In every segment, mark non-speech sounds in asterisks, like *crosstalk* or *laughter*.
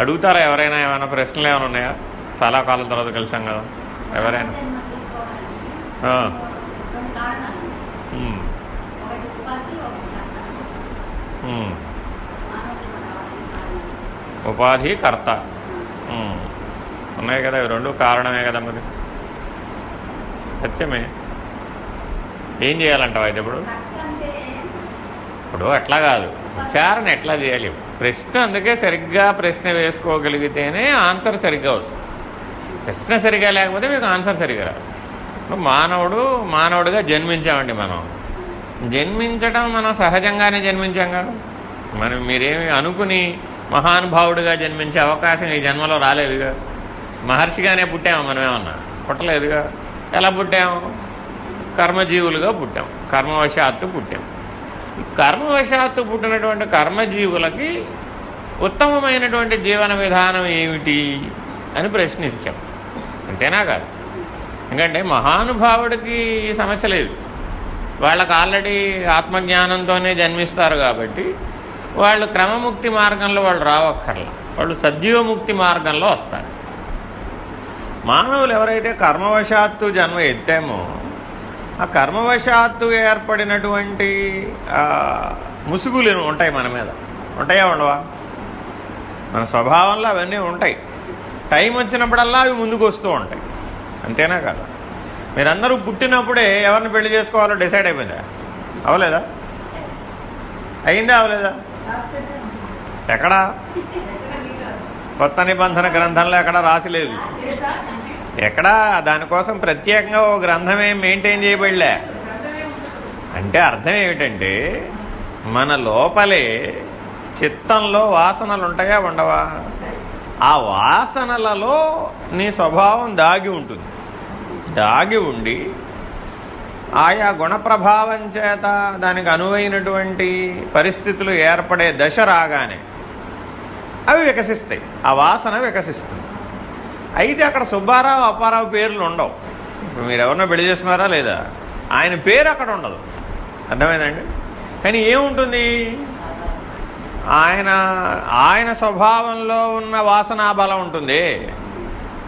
అడుగుతారా ఎవరైనా? ఏమైనా ప్రశ్నలు ఏమైనా ఉన్నాయా? చాలా కాలం తర్వాత కలిసాం కదా. ఎవరైనా? ఉపాధి కర్త. ఉన్నాయి కదా ఇవి రెండు కారణమే కదా మరి. సత్యమే. ఏం చేయాలంటావు అయితే ఇప్పుడు? ఇప్పుడు అట్లా కాదు. ఉచ్చారణ ఎట్లా చేయాలి? ప్రశ్న అందుకే సరిగ్గా ప్రశ్న వేసుకోగలిగితేనే ఆన్సర్ సరిగ్గా వస్తుంది. ప్రశ్న సరిగ్గా లేకపోతే మీకు ఆన్సర్ సరిగ్గా రాదు. మానవుడు మానవుడిగా జన్మించామండి మనం. జన్మించడం మనం సహజంగానే జన్మించాం కదా. మనం మీరేమి అనుకుని మహానుభావుడిగా జన్మించే అవకాశం ఈ జన్మలో రాలేదుగా? మహర్షిగానే పుట్టాము మనమేమన్నా పుట్టలేదుగా? ఎలా పుట్టాము? కర్మజీవులుగా పుట్టాం. కర్మవశాత్తు పుట్టాం. కర్మవశాత్తు పుట్టినటువంటి కర్మజీవులకి ఉత్తమమైనటువంటి జీవన విధానం ఏమిటి అని ప్రశ్నించాం. అంతేనా కాదు? ఎందుకంటే మహానుభావుడికి ఈ సమస్య లేదు. వాళ్ళకి ఆల్రెడీ ఆత్మజ్ఞానంతోనే జన్మిస్తారు కాబట్టి వాళ్ళు క్రమముక్తి మార్గంలో వాళ్ళు రావక్కర్లా. వాళ్ళు సజీవముక్తి మార్గంలో వస్తారు. మానవులు ఎవరైతే కర్మవశాత్తు జన్మ ఎత్తామో ఆ కర్మవశాత్తు ఏర్పడినటువంటి ముసుగులు ఉంటాయి మన మీద. ఉంటాయా ఉండవా? మన స్వభావంలో అవన్నీ ఉంటాయి. టైం వచ్చినప్పుడల్లా అవి ముందుకు వస్తూ ఉంటాయి. అంతేనా కదా? మీరందరూ పుట్టినప్పుడే ఎవరిని పెళ్ళి చేసుకోవాలో డిసైడ్ అయిపోయిందా? అవలేదా అయిందా అవలేదా ఎక్కడా? కొత్త నిబంధన గ్రంథంలో ఎక్కడా రాసి లేదు. ఎక్కడా? దానికోసం ప్రత్యేకంగా ఓ గ్రంథమే మెయింటైన్ చేయబడలే. అంటే అర్థం ఏమిటంటే మన లోపలే చిత్తంలో వాసనలు ఉంటాయా ఉండవా? ఆ వాసనలలో నీ స్వభావం దాగి ఉంటుంది. దాగి ఉండి ఆయా గుణప్రభావం చేత దానికి అనువైనటువంటి పరిస్థితులు ఏర్పడే దశ రాగానే అవి వికసిస్తాయి. ఆ వాసన వికసిస్తుంది. అయితే అక్కడ సుబ్బారావు అప్పారావు పేర్లు ఉండవు. ఇప్పుడు మీరు ఎవరినో పెళ్ళి చేసుకున్నారా లేదా? ఆయన పేరు అక్కడ ఉండదు. అర్థమైందండి? కానీ ఏముంటుంది? ఆయన ఆయన స్వభావంలో ఉన్న వాసనా బలం ఉంటుంది.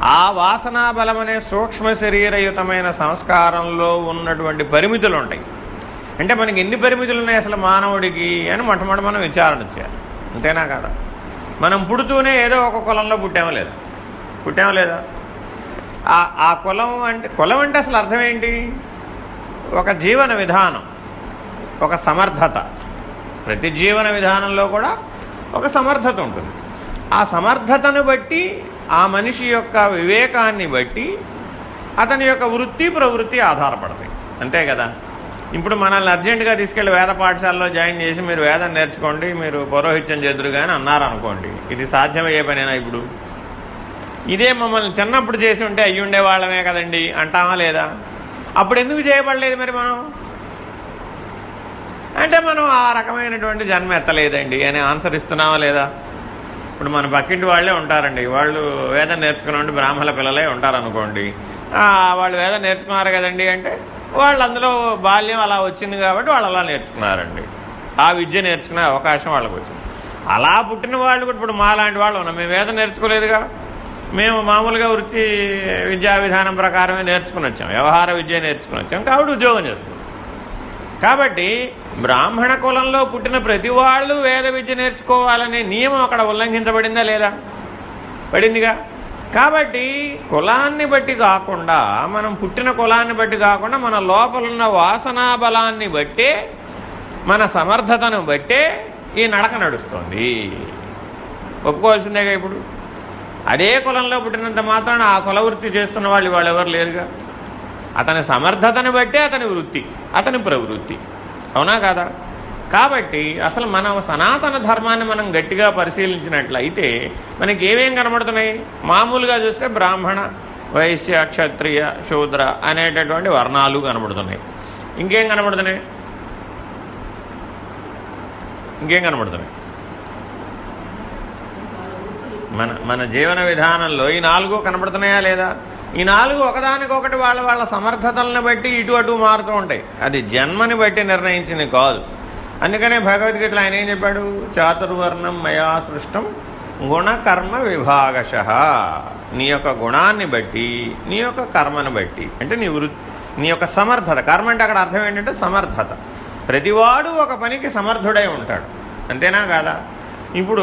ఆ వాసనా బలం అనే సూక్ష్మ శరీరయుతమైన సంస్కారంలో ఉన్నటువంటి పరిమితులు ఉంటాయి అంటే మనకి ఎన్ని పరిమితులు ఉన్నాయి అసలు మానవుడికి అని మొట్టమొదటి మనం విచారణ చేయాలి. అంతేనా కదా? మనం పుడుతూనే ఏదో ఒక కులంలో పుట్టామో లేదు. పుట్టామో లేదా? ఆ ఆ కులం అంటే కులం అంటే అసలు అర్థం ఏంటి? ఒక జీవన విధానం ఒక సమర్థత. ప్రతి జీవన విధానంలో కూడా ఒక సమర్థత ఉంటుంది. ఆ సమర్థతను బట్టి ఆ మనిషి యొక్క వివేకాన్ని బట్టి అతని యొక్క వృత్తి ప్రవృత్తి ఆధారపడతాయి. అంతే కదా? ఇప్పుడు మనల్ని అర్జెంటుగా తీసుకెళ్ళి వేద పాఠశాలలో జాయిన్ చేసి మీరు వేదం నేర్చుకోండి మీరు పౌరోహిత్యం చేదురు కానీ అన్నారనుకోండి ఇది సాధ్యమయ్యే పనేనా ఇప్పుడు? ఇదే మమ్మల్ని చిన్నప్పుడు చేసి ఉంటే అయ్యి ఉండే వాళ్ళమే కదండి అంటామా లేదా? అప్పుడు ఎందుకు చేయబడలేదు మరి మనం? అంటే మనం ఆ రకమైనటువంటి జన్మ ఎత్తలేదండి అని ఆన్సర్ ఇస్తున్నామా లేదా? ఇప్పుడు మన పక్కింటి వాళ్ళే ఉంటారండి. వాళ్ళు వేదం నేర్చుకున్నటువంటి బ్రాహ్మణ పిల్లలే ఉంటారనుకోండి. వాళ్ళు వేదం నేర్చుకున్నారు కదండి అంటే వాళ్ళు అందులో బాల్యం అలా వచ్చింది కాబట్టి వాళ్ళు అలా నేర్చుకున్నారండి. ఆ విద్య నేర్చుకునే అవకాశం వాళ్ళకి వచ్చింది అలా పుట్టిన వాళ్ళు కూడా ఇప్పుడు మాలాంటి వాళ్ళు ఉన్నాం మేము వేదం నేర్చుకోలేదుగా. మేము మామూలుగా వృత్తి విద్యా విధానం ప్రకారమే నేర్చుకుని వచ్చాం. వ్యవహార విద్య నేర్చుకుని వచ్చాం. కాబట్టి ఉద్యోగం చేస్తుంది కాబట్టి బ్రాహ్మణ కులంలో పుట్టిన ప్రతి వాళ్ళు వేద విద్య నేర్చుకోవాలనే నియమం అక్కడ ఉల్లంఘించబడిందా లేదా? పడిందిగా. కాబట్టి కులాన్ని బట్టి కాకుండా మనం పుట్టిన కులాన్ని బట్టి కాకుండా మన లోపలున్న వాసనా బలాన్ని బట్టే మన సమర్థతను బట్టే ఈ నడక నడుస్తుంది. ఒప్పుకోవాల్సిందేగా ఇప్పుడు? అదే కులంలో పుట్టినంత మాత్రాన ఆ కుల వృత్తి చేస్తున్న వాళ్ళు వాళ్ళు ఎవరు లేరుగా? అతని సమర్థతను బట్టే అతని వృత్తి అతని ప్రవృత్తి. అవునా కాదా? కాబట్టి అసలు మనం సనాతన ధర్మాన్ని మనం గట్టిగా పరిశీలించినట్లయితే మనకి ఏమేం కనబడుతున్నాయి? మామూలుగా చూస్తే బ్రాహ్మణ వైశ్య క్షత్రియ శూద్ర అనేటటువంటి వర్ణాలు కనబడుతున్నాయి. ఇంకేం కనబడుతున్నాయి? ఇంకేం కనబడుతున్నాయి? మన మన జీవన విధానంలో ఈ నాలుగు కనబడుతున్నాయా లేదా? ఈ నాలుగు ఒకదానికొకటి వాళ్ళ వాళ్ళ సమర్థతలను బట్టి ఇటు అటు మారుతూ ఉంటాయి. అది జన్మని బట్టి నిర్ణయించింది కాదు. అందుకనే భగవద్గీతలో ఆయన ఏం చెప్పాడు? చాతుర్వర్ణం మయా సృష్టం గుణకర్మ విభాగశ. నీ యొక్క గుణాన్ని బట్టి నీ యొక్క కర్మను బట్టి అంటే నీ వృ నీ యొక్క సమర్థత. కర్మ అంటే అక్కడ అర్థం ఏంటంటే సమర్థత. ప్రతివాడు ఒక పనికి సమర్థుడై ఉంటాడు. అంతేనా కాదా? ఇప్పుడు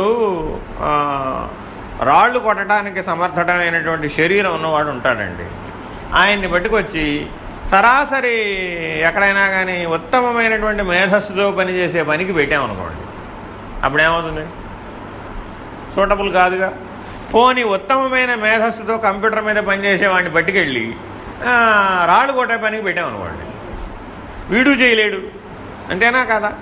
రాళ్ళు కొట్టడానికి సమర్థమైనటువంటి శరీరం ఉన్నవాడు ఉంటాడండి. ఆయన్ని పట్టుకొచ్చి సరాసరి ఎక్కడైనా కానీ ఉత్తమమైనటువంటి మేధస్సుతో పనిచేసే పనికి పెట్టామనుకోండి. అప్పుడేమవుతుంది? సూటబుల్ కాదుగా. పోని ఉత్తమమైన మేధస్సుతో కంప్యూటర్ మీద పనిచేసే వాడిని పట్టుకెళ్ళి రాళ్ళు కొట్టే పనికి పెట్టామనుకోండి. వీడు చేయలేడు. అంతేనా కదా?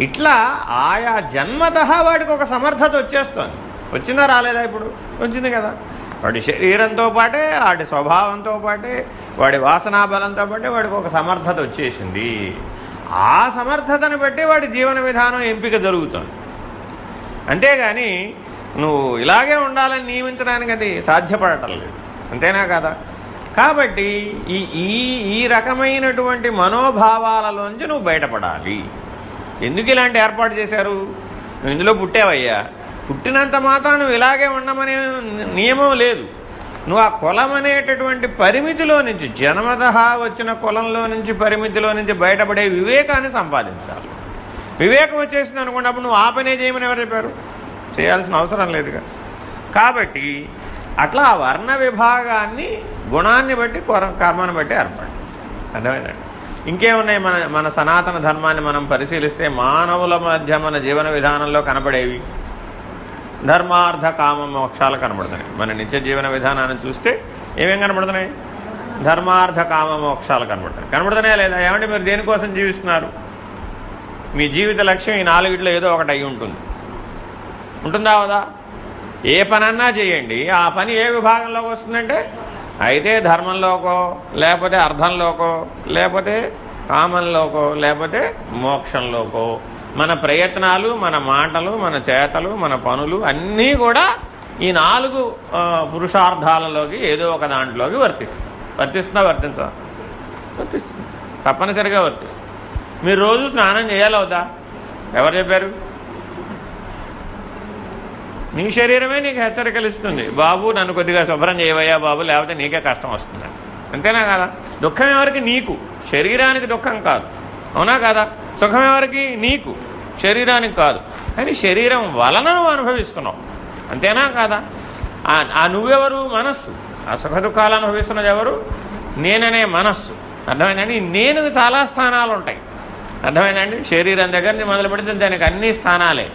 ఇట్లా ఆయా జన్మత వాడికి ఒక సమర్థత వచ్చేస్తుంది. వచ్చిందా రాలేదా ఇప్పుడు? వచ్చింది కదా. వాడి శరీరంతో పాటే వాడి స్వభావంతో పాటే వాడి వాసనా బలంతో పాటే వాడికి ఒక సమర్థత వచ్చేసింది. ఆ సమర్థతను బట్టి వాడి జీవన విధానం ఎంపిక జరుగుతుంది. అంతేగాని నువ్వు ఇలాగే ఉండాలని నియమించడానికి అది సాధ్యపడటం లేదు. అంతేనా కదా? కాబట్టి ఈ ఈ ఈ రకమైనటువంటి మనోభావాలలోంచి నువ్వు బయటపడాలి. ఎందుకు ఇలాంటి ఏర్పాటు చేశారు? నువ్వు ఇందులో పుట్టావయ్యా. పుట్టినంత మాత్రం నువ్వు ఇలాగే ఉండమనే నియమం లేదు. నువ్వు ఆ కులం అనేటటువంటి పరిమితిలో నుంచి జన్మత వచ్చిన కులంలో నుంచి పరిమితిలో నుంచి బయటపడే వివేకాన్ని సంపాదించాలి. వివేకం వచ్చేసింది అనుకున్నప్పుడు నువ్వు ఆ పనే చేయమని ఎవరు చెప్పారు? చేయాల్సిన అవసరం లేదుగా. కాబట్టి అట్లా ఆ వర్ణ విభాగాన్ని గుణాన్ని బట్టి కొర- కర్మను బట్టి ఏర్పడి అర్థమైందండి ఇంకేమున్నాయి మన మన సనాతన ధర్మాన్ని మనం పరిశీలిస్తే మానవుల మధ్య మన జీవన విధానంలో కనబడేవి ధర్మార్థ కామ మోక్షాలు కనబడుతున్నాయి. మన నిత్య జీవన విధానాన్ని చూస్తే ఏమేం కనబడుతున్నాయి? ధర్మార్థ కామ మోక్షాలు కనబడుతున్నాయి. కనబడుతున్నాయా లేదా? ఏమంటే మీరు దేనికోసం జీవిస్తున్నారు? మీ జీవిత లక్ష్యం ఈ నాలుగిట్లో ఏదో ఒకటి అయి ఉంటుంది. ఉంటుందా వదా? ఏ పనన్నా చేయండి. ఆ పని ఏ విభాగంలోకి వస్తుందంటే? అయితే ధర్మంలోకో లేకపోతే అర్థంలోకో లేకపోతే కామంలోకో లేకపోతే మోక్షంలోకో. మన ప్రయత్నాలు మన మాటలు మన చేతలు మన పనులు అన్నీ కూడా ఈ నాలుగు పురుషార్థాలలోకి ఏదో ఒక దాంట్లోకి వర్తిస్తుంది. వర్తిస్తుందా వర్తించదా? వర్తిస్తుంది. తప్పనిసరిగా వర్తిస్తుంది. మీరు రోజు స్నానం చేయాలవుదా ఎవరు చెప్పారు? నీ శరీరమే నీకు హెచ్చరికలు ఇస్తుంది. బాబు నన్ను కొద్దిగా శుభ్రం చేయవయ్యా బాబు లేకపోతే నీకే కష్టం వస్తుంది అంతేనా కదా? దుఃఖం ఎవరికి? నీకు. శరీరానికి దుఃఖం కాదు. అవునా కదా? సుఖం ఎవరికి? నీకు. శరీరానికి కాదు. కానీ శరీరం వలన నువ్వు అనుభవిస్తున్నావు. అంతేనా కాదా? ఆ- నువ్వెవరు? మనస్సు. ఆ సుఖ దుఃఖాలు అనుభవిస్తున్నది ఎవరు? నేననే మనస్సు. అర్థమైందండి? నేను చాలా స్థానాలు ఉంటాయి. అర్థమైందండి? శరీరం దగ్గర నుంచి మొదలు పెడితే దానికి అన్ని స్థానాలే.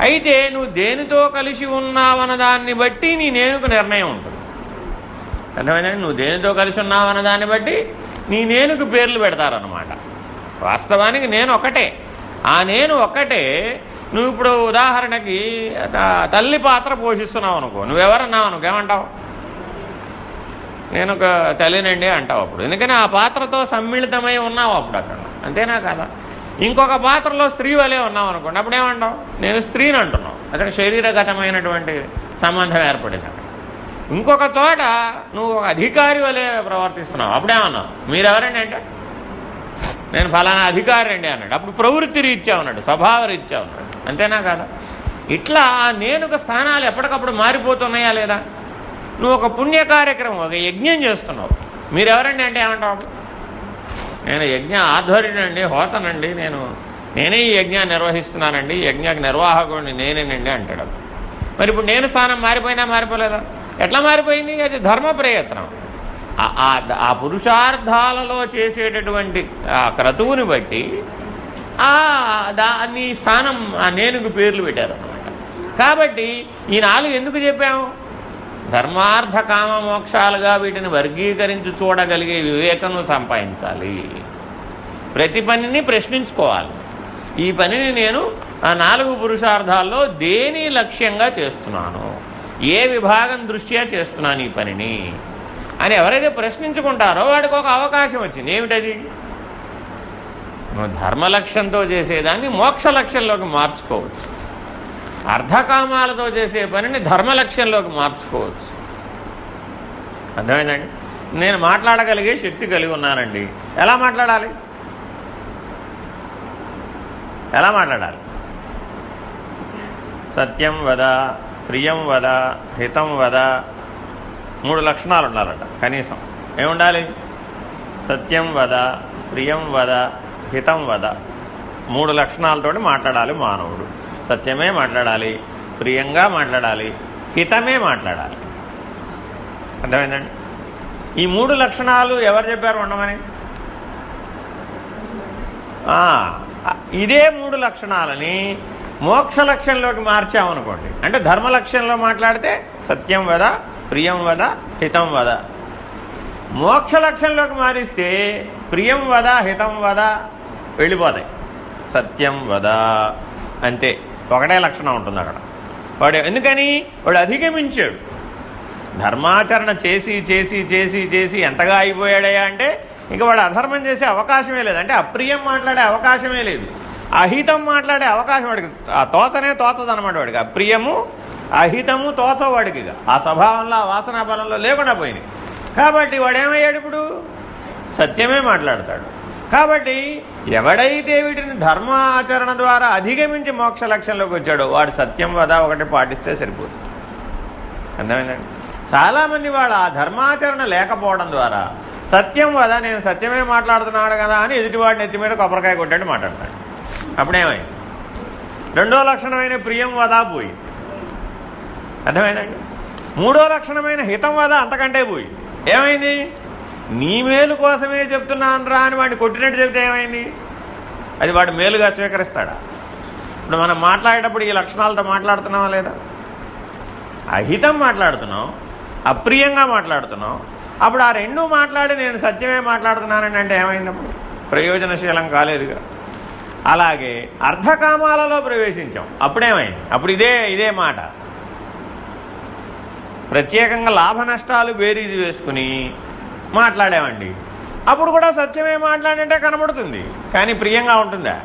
అయితే నువ్వు దేనితో కలిసి ఉన్నావన్న దాన్ని బట్టి నీ నేనుకు నిర్ణయం ఉంటుంది. అర్థమైందండి? నువ్వు దేనితో కలిసి ఉన్నావన్న దాన్ని బట్టి నీ నేనుకు పేర్లు పెడతారనమాట వాస్తవానికి నేను ఒకటే. ఆ నేను ఒక్కటే నువ్వు ఇప్పుడు ఉదాహరణకి తల్లి పాత్ర పోషిస్తున్నావు అనుకో. నువ్వెవరన్నావు అనుకో ఏమంటావు? నేను ఒక తల్లినండి అంటావు అప్పుడు. ఎందుకని ఆ పాత్రతో సమ్మిళితమై ఉన్నావు అప్పుడు అక్కడ. అంతేనా కదా? ఇంకొక పాత్రలో స్త్రీ వలే ఉన్నావు అనుకోండి అప్పుడు ఏమంటావు? నేను స్త్రీని అంటున్నావు. అక్కడ శరీరగతమైనటువంటి సంబంధం ఏర్పడింది అక్కడ. ఇంకొక చోట నువ్వు ఒక అధికారి వలె ప్రవర్తిస్తున్నావు. అప్పుడేమన్నావు? మీరెవరండి అంటే? నేను ఫలానా అధికారి అండి అన్నాడు. అప్పుడు ప్రవృత్తి రీత్యా ఉన్నాడు స్వభావ రీత్యా ఉన్నాడు. అంతేనా కదా? ఇట్లా ఆ నేనుక స్థానాలు ఎప్పటికప్పుడు మారిపోతున్నాయా లేదా? నువ్వు ఒక పుణ్య కార్యక్రమం ఒక యజ్ఞం చేస్తున్నావు. మీరెవరండి అంటే ఏమంటావు నేను యజ్ఞ ఆధ్వర్యుడండి హోతనండి. నేను నేనే ఈ యజ్ఞాన్ని నిర్వహిస్తున్నానండి. ఈ యజ్ఞానికి నిర్వాహకుడిని నేనేనండి అంటాడు మరి ఇప్పుడు నేను స్థానం మారిపోయినా మారిపోలేదా? ఎట్లా మారిపోయింది? అది ధర్మ ప్రయత్నం ఆ- ఆ- పురుషార్థాలలో చేసేటటువంటి ఆ క్రతువుని బట్టి ఆ దాన్ని స్థానం ఆ నేనుకు పేర్లు పెట్టారు అన్నమాట కాబట్టి ఈ నాలుగు ఎందుకు చెప్పాము? ధర్మార్థ కామ మోక్షాలుగా వీటిని వర్గీకరించి చూడగలిగే వివేకం సంపాదించాలి. ప్రతి పనిని ప్రశ్నించుకోవాలి. ఈ పనిని నేను ఆ నాలుగు పురుషార్థాల్లో దేని లక్ష్యంగా చేస్తున్నాను? ఏ విభాగం దృష్ట్యా చేస్తున్నాను ఈ పనిని? అని ఎవరైతే ప్రశ్నించుకుంటారో వాడికి ఒక అవకాశం వచ్చింది. ఏమిటది? నువ్వు ధర్మ లక్ష్యంతో చేసేదాన్ని మోక్ష లక్ష్యంలోకి మార్చుకోవచ్చు. అర్ధకామాలతో చేసే పనిని ధర్మ లక్ష్యంలోకి మార్చుకోవచ్చు. అర్థమైందండి? నేను మాట్లాడగలిగే శక్తి కలిగి ఉన్నానండి. ఎలా మాట్లాడాలి? ఎలా మాట్లాడాలి? సత్యం వద ప్రియం వద హితం వద మూడు లక్షణాలు ఉండాలట కనీసం. ఏముండాలి? సత్యం వద ప్రియం వద హితం వద. మూడు లక్షణాలతోటి మాట్లాడాలి మానవుడు. సత్యమే మాట్లాడాలి ప్రియంగా మాట్లాడాలి హితమే మాట్లాడాలి. అర్థమైందండి? ఈ మూడు లక్షణాలు ఎవరు చెప్పారు ఉండమని? ఇదే మూడు లక్షణాలని మోక్ష లక్ష్యంలోకి మార్చామనుకోండి. అంటే ధర్మ లక్ష్యంలో మాట్లాడితే సత్యం వద ప్రియం వద హితం వద. మోక్ష లక్ష్యంలోకి మారిస్తే ప్రియం వద హితం వద వెళ్ళిపోతాయి. సత్యం వద. అంతే. ఒకటే లక్షణం ఉంటుంది అక్కడ. వాడు ఎందుకని? వాడు అధిగమించాడు. ధర్మాచరణ చేసి చేసి చేసి చేసి ఎంతగా అయిపోయాడయా అంటే ఇంకా వాడు అధర్మం చేసే అవకాశమే లేదు. అంటే అప్రియం మాట్లాడే అవకాశమే లేదు. అహితం మాట్లాడే అవకాశం వాడికి. ఆ తోచనే తోచదు అనమాట వాడికి. అప్రియము అహితము తోచవాడికి ఆ స్వభావంలో ఆ వాసనా బలంలో లేకుండా పోయినాయి. కాబట్టి వాడేమయ్యాడు ఇప్పుడు? సత్యమే మాట్లాడతాడు. కాబట్టి ఎవడైతే వీటిని ధర్మాచరణ ద్వారా అధిగమించి మోక్ష లక్ష్యంలోకి వచ్చాడో వాడు సత్యం వద ఒకటి పాటిస్తే సరిపోతుంది అర్థమైందండి? చాలామంది వాళ్ళ ఆ ధర్మాచరణ లేకపోవడం ద్వారా సత్యం వద నేను సత్యమే మాట్లాడుతున్నాడు కదా అని ఎదుటివాడిని ఎత్తి మీద కొబ్బరికాయ కొట్టాడు మాట్లాడతాడు. అప్పుడేమైంది? రెండో లక్షణమైన ప్రియం వదా పోయి అర్థమైందండి? మూడో లక్షణమైన హితం వద అంతకంటే పోయి. ఏమైంది? నీ మేలు కోసమే చెప్తున్నానరా అని వాడిని కొట్టినట్టు చెప్తే ఏమైంది? అది వాడు మేలుగా స్వీకరిస్తాడా? ఇప్పుడు మనం మాట్లాడేటప్పుడు ఈ లక్షణాలతో మాట్లాడుతున్నావా లేదా? అహితం మాట్లాడుతున్నాం అప్రియంగా మాట్లాడుతున్నాం అప్పుడు ఆ రెండు మాట్లాడి నేను సత్యమే మాట్లాడుతున్నానని అంటే ఏమైందప్పుడు? ప్రయోజనశీలం కాలేదుగా. అలాగే అర్ధకామాలలో ప్రవేశించాం. అప్పుడేమైంది? అప్పుడు ఇదే ఇదే మాట. ప్రత్యేకంగా లాభ నష్టాలు బేరీజు వేసుకుని మాట్లాడామండి. అప్పుడు కూడా సత్యమే మాట్లాడంటే కనబడుతుంది. కానీ ప్రియంగా ఉంటుందా?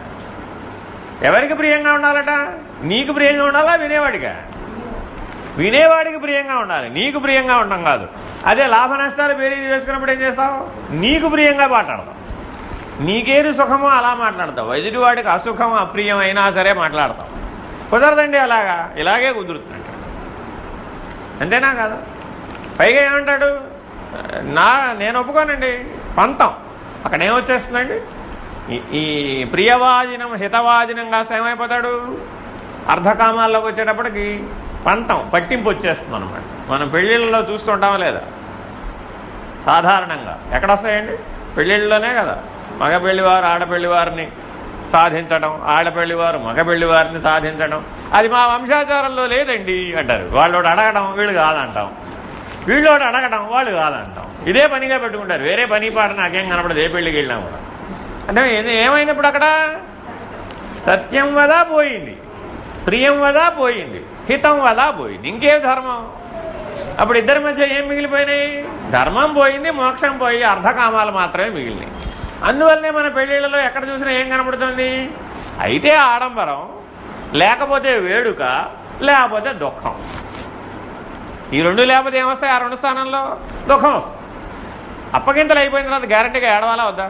ఎవరికి ప్రియంగా ఉండాలట? నీకు ప్రియంగా ఉండాలా? వినేవాడిగా వినేవాడికి ప్రియంగా ఉండాలి. నీకు ప్రియంగా ఉండడం కాదు. అదే లాభ నష్టాలు బేరీజు వేసుకున్నప్పుడు ఏం చేస్తావు? నీకు ప్రియంగా మాట్లాడతావు. నీకేది సుఖమో అలా మాట్లాడతావు. ఎదుటివాడికి అసుఖం అప్రియం అయినా సరే మాట్లాడతావు. కుదరదండి అలాగా? ఇలాగే కుదురుతుందండి. అంతేనా కాదు? పైగా ఏమంటాడు? నా నేను ఒప్పుకోనండి. పంతం. అక్కడ ఏమొచ్చేస్తుందండి ఈ- ప్రియవాజినం ప్రియవాదినం హితవాదినం కాస్త ఏమైపోతాడు అర్ధకామాల్లోకి వచ్చేటప్పటికి పంతం పట్టింపు వచ్చేస్తుంది అనమాట మనం పెళ్ళిళ్ళలో చూస్తుంటామా లేదా? సాధారణంగా. ఎక్కడ వస్తాయండి? పెళ్ళిళ్ళలోనే కదా. మగ పెళ్ళివారు ఆడపెళ్ళివారిని సాధించడం ఆడపెళ్ళివారు మగ పెళ్ళివారిని సాధించడం అది మా వంశాచారంలో లేదండి అంటారు. వాళ్ళోడు అడగడం వీళ్ళు కాదంటాం. వీళ్ళోడు అడగడం వాళ్ళు కాదంటాం. ఇదే పనిగా పెట్టుకుంటారు. వేరే పని పాట నాకేం కనపడదు. ఏ పెళ్ళికి వెళ్ళినా కూడా. అంటే ఏది- ఏమైనప్పుడు అక్కడ? సత్యం వదా పోయింది. ప్రియం వదా పోయింది. హితం వదా పోయింది. ఇంకే ధర్మం. అప్పుడు ఇద్దరి మధ్య ఏం మిగిలిపోయినాయి? ధర్మం పోయింది మోక్షం పోయి అర్ధకామాలు మాత్రమే మిగిలినాయి. అందువల్లనే మన పెళ్ళిళ్ళలో ఎక్కడ చూసినా ఏం కనపడుతుంది అయితే ఆడంబరం లేకపోతే వేడుక లేకపోతే దుఃఖం. ఈ రెండు లేకపోతే ఏమొస్తాయి? ఆ రెండు స్థానంలో దుఃఖం వస్తుంది. అప్పగింతలు అయిపోయిన తర్వాత గ్యారంటీగా ఏడవాలా వద్దా?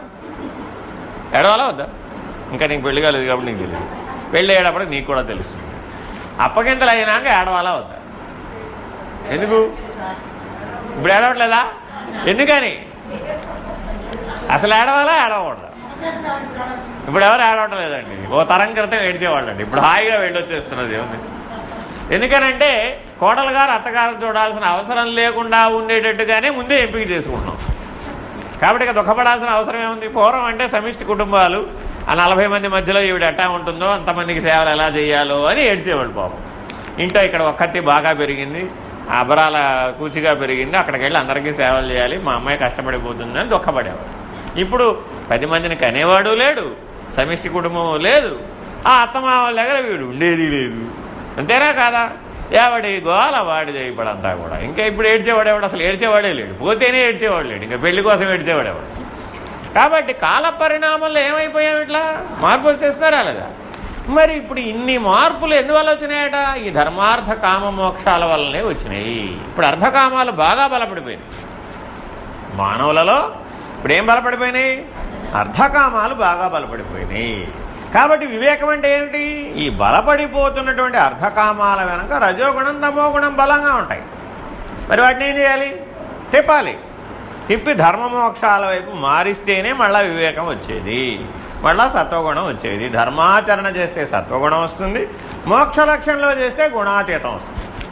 ఏడవాలా వద్దా? ఇంకా నీకు పెళ్ళి కాలేదు కాబట్టి నీకు తెలియదు పెళ్ళి అయ్యేటప్పుడు నీకు కూడా తెలుస్తుంది అప్పగింతలు అయినాక ఏడవాలా వద్దా? ఎందుకు? ఇప్పుడు ఏడవట్లేదా? ఎందుకని? అసలు ఏడవాలా ఏడవకూడదు? ఇప్పుడు ఎవరు ఏడవటం లేదండి ఓ తరం క్రితం ఏడ్చేవాళ్ళండి. ఇప్పుడు హాయిగా వెళ్ళొచ్చేస్తున్నది ఏముంది? ఎందుకనంటే కోడలు గారు అత్తగారు చూడాల్సిన అవసరం లేకుండా ఉండేటట్టుగానే ముందే ఎంపిక చేసుకుంటున్నాం. కాబట్టి ఇక దుఃఖపడాల్సిన అవసరం ఏముంది? పూర్వం అంటే సమిష్టి కుటుంబాలు ఆ నలభై మంది మధ్యలో ఈవిడ ఎట్టా ఉంటుందో అంతమందికి సేవలు ఎలా చేయాలో అని ఏడ్చేవాళ్ళు పాపం. ఇంట్లో ఇక్కడ ఒక్కత్తి బాగా పెరిగింది అబరాల కూచిగా పెరిగింది అక్కడికి వెళ్ళి అందరికీ సేవలు చేయాలి మా అమ్మాయి కష్టపడిపోతుంది అని దుఃఖపడేవాడు ఇప్పుడు పది మందిని కనేవాడు లేడు సమిష్టి కుటుంబం లేదు. ఆ అత్తమావ దగ్గర వీడు ఉండేది లేదు. అంతేనా కాదా? ఎవడి గోల వాడిదే ఇప్పుడంతా కూడా. ఇంకా ఇప్పుడు ఏడ్చేవాడేవాడు? అసలు ఏడ్చేవాడే లేడు. పోతేనే ఏడ్చేవాడు లేడు. ఇంకా పెళ్ళి కోసం ఏడ్చేవాడేవాడు? కాబట్టి కాల పరిణామంలో ఏమైపోయాం ఇట్లా? మార్పులు చేస్తున్నారా లేదా? మరి ఇప్పుడు ఇన్ని మార్పులు ఎందువల్ల వచ్చినాయట? ఈ ధర్మార్థ కామ మోక్షాల వల్లనే వచ్చినాయి. ఇప్పుడు అర్ధకామాలు బాగా బలపడిపోయినాయి. మానవులలో ఇప్పుడు ఏం బలపడిపోయినాయి? అర్ధకామాలు బాగా బలపడిపోయినాయి. కాబట్టి వివేకం అంటే ఏమిటి? ఈ బలపడిపోతున్నటువంటి అర్ధకామాల వెనక రజోగుణం తమోగుణం బలంగా ఉంటాయి. మరి వాటిని ఏం చేయాలి? తిప్పాలి. తిప్పి ధర్మమోక్షాల వైపు మారిస్తేనే మళ్ళీ వివేకం వచ్చేది. మళ్ళా సత్వగుణం వచ్చేది. ధర్మాచరణ చేస్తే సత్వగుణం వస్తుంది. మోక్ష లక్ష్యంలో చేస్తే గుణాతీతం వస్తుంది.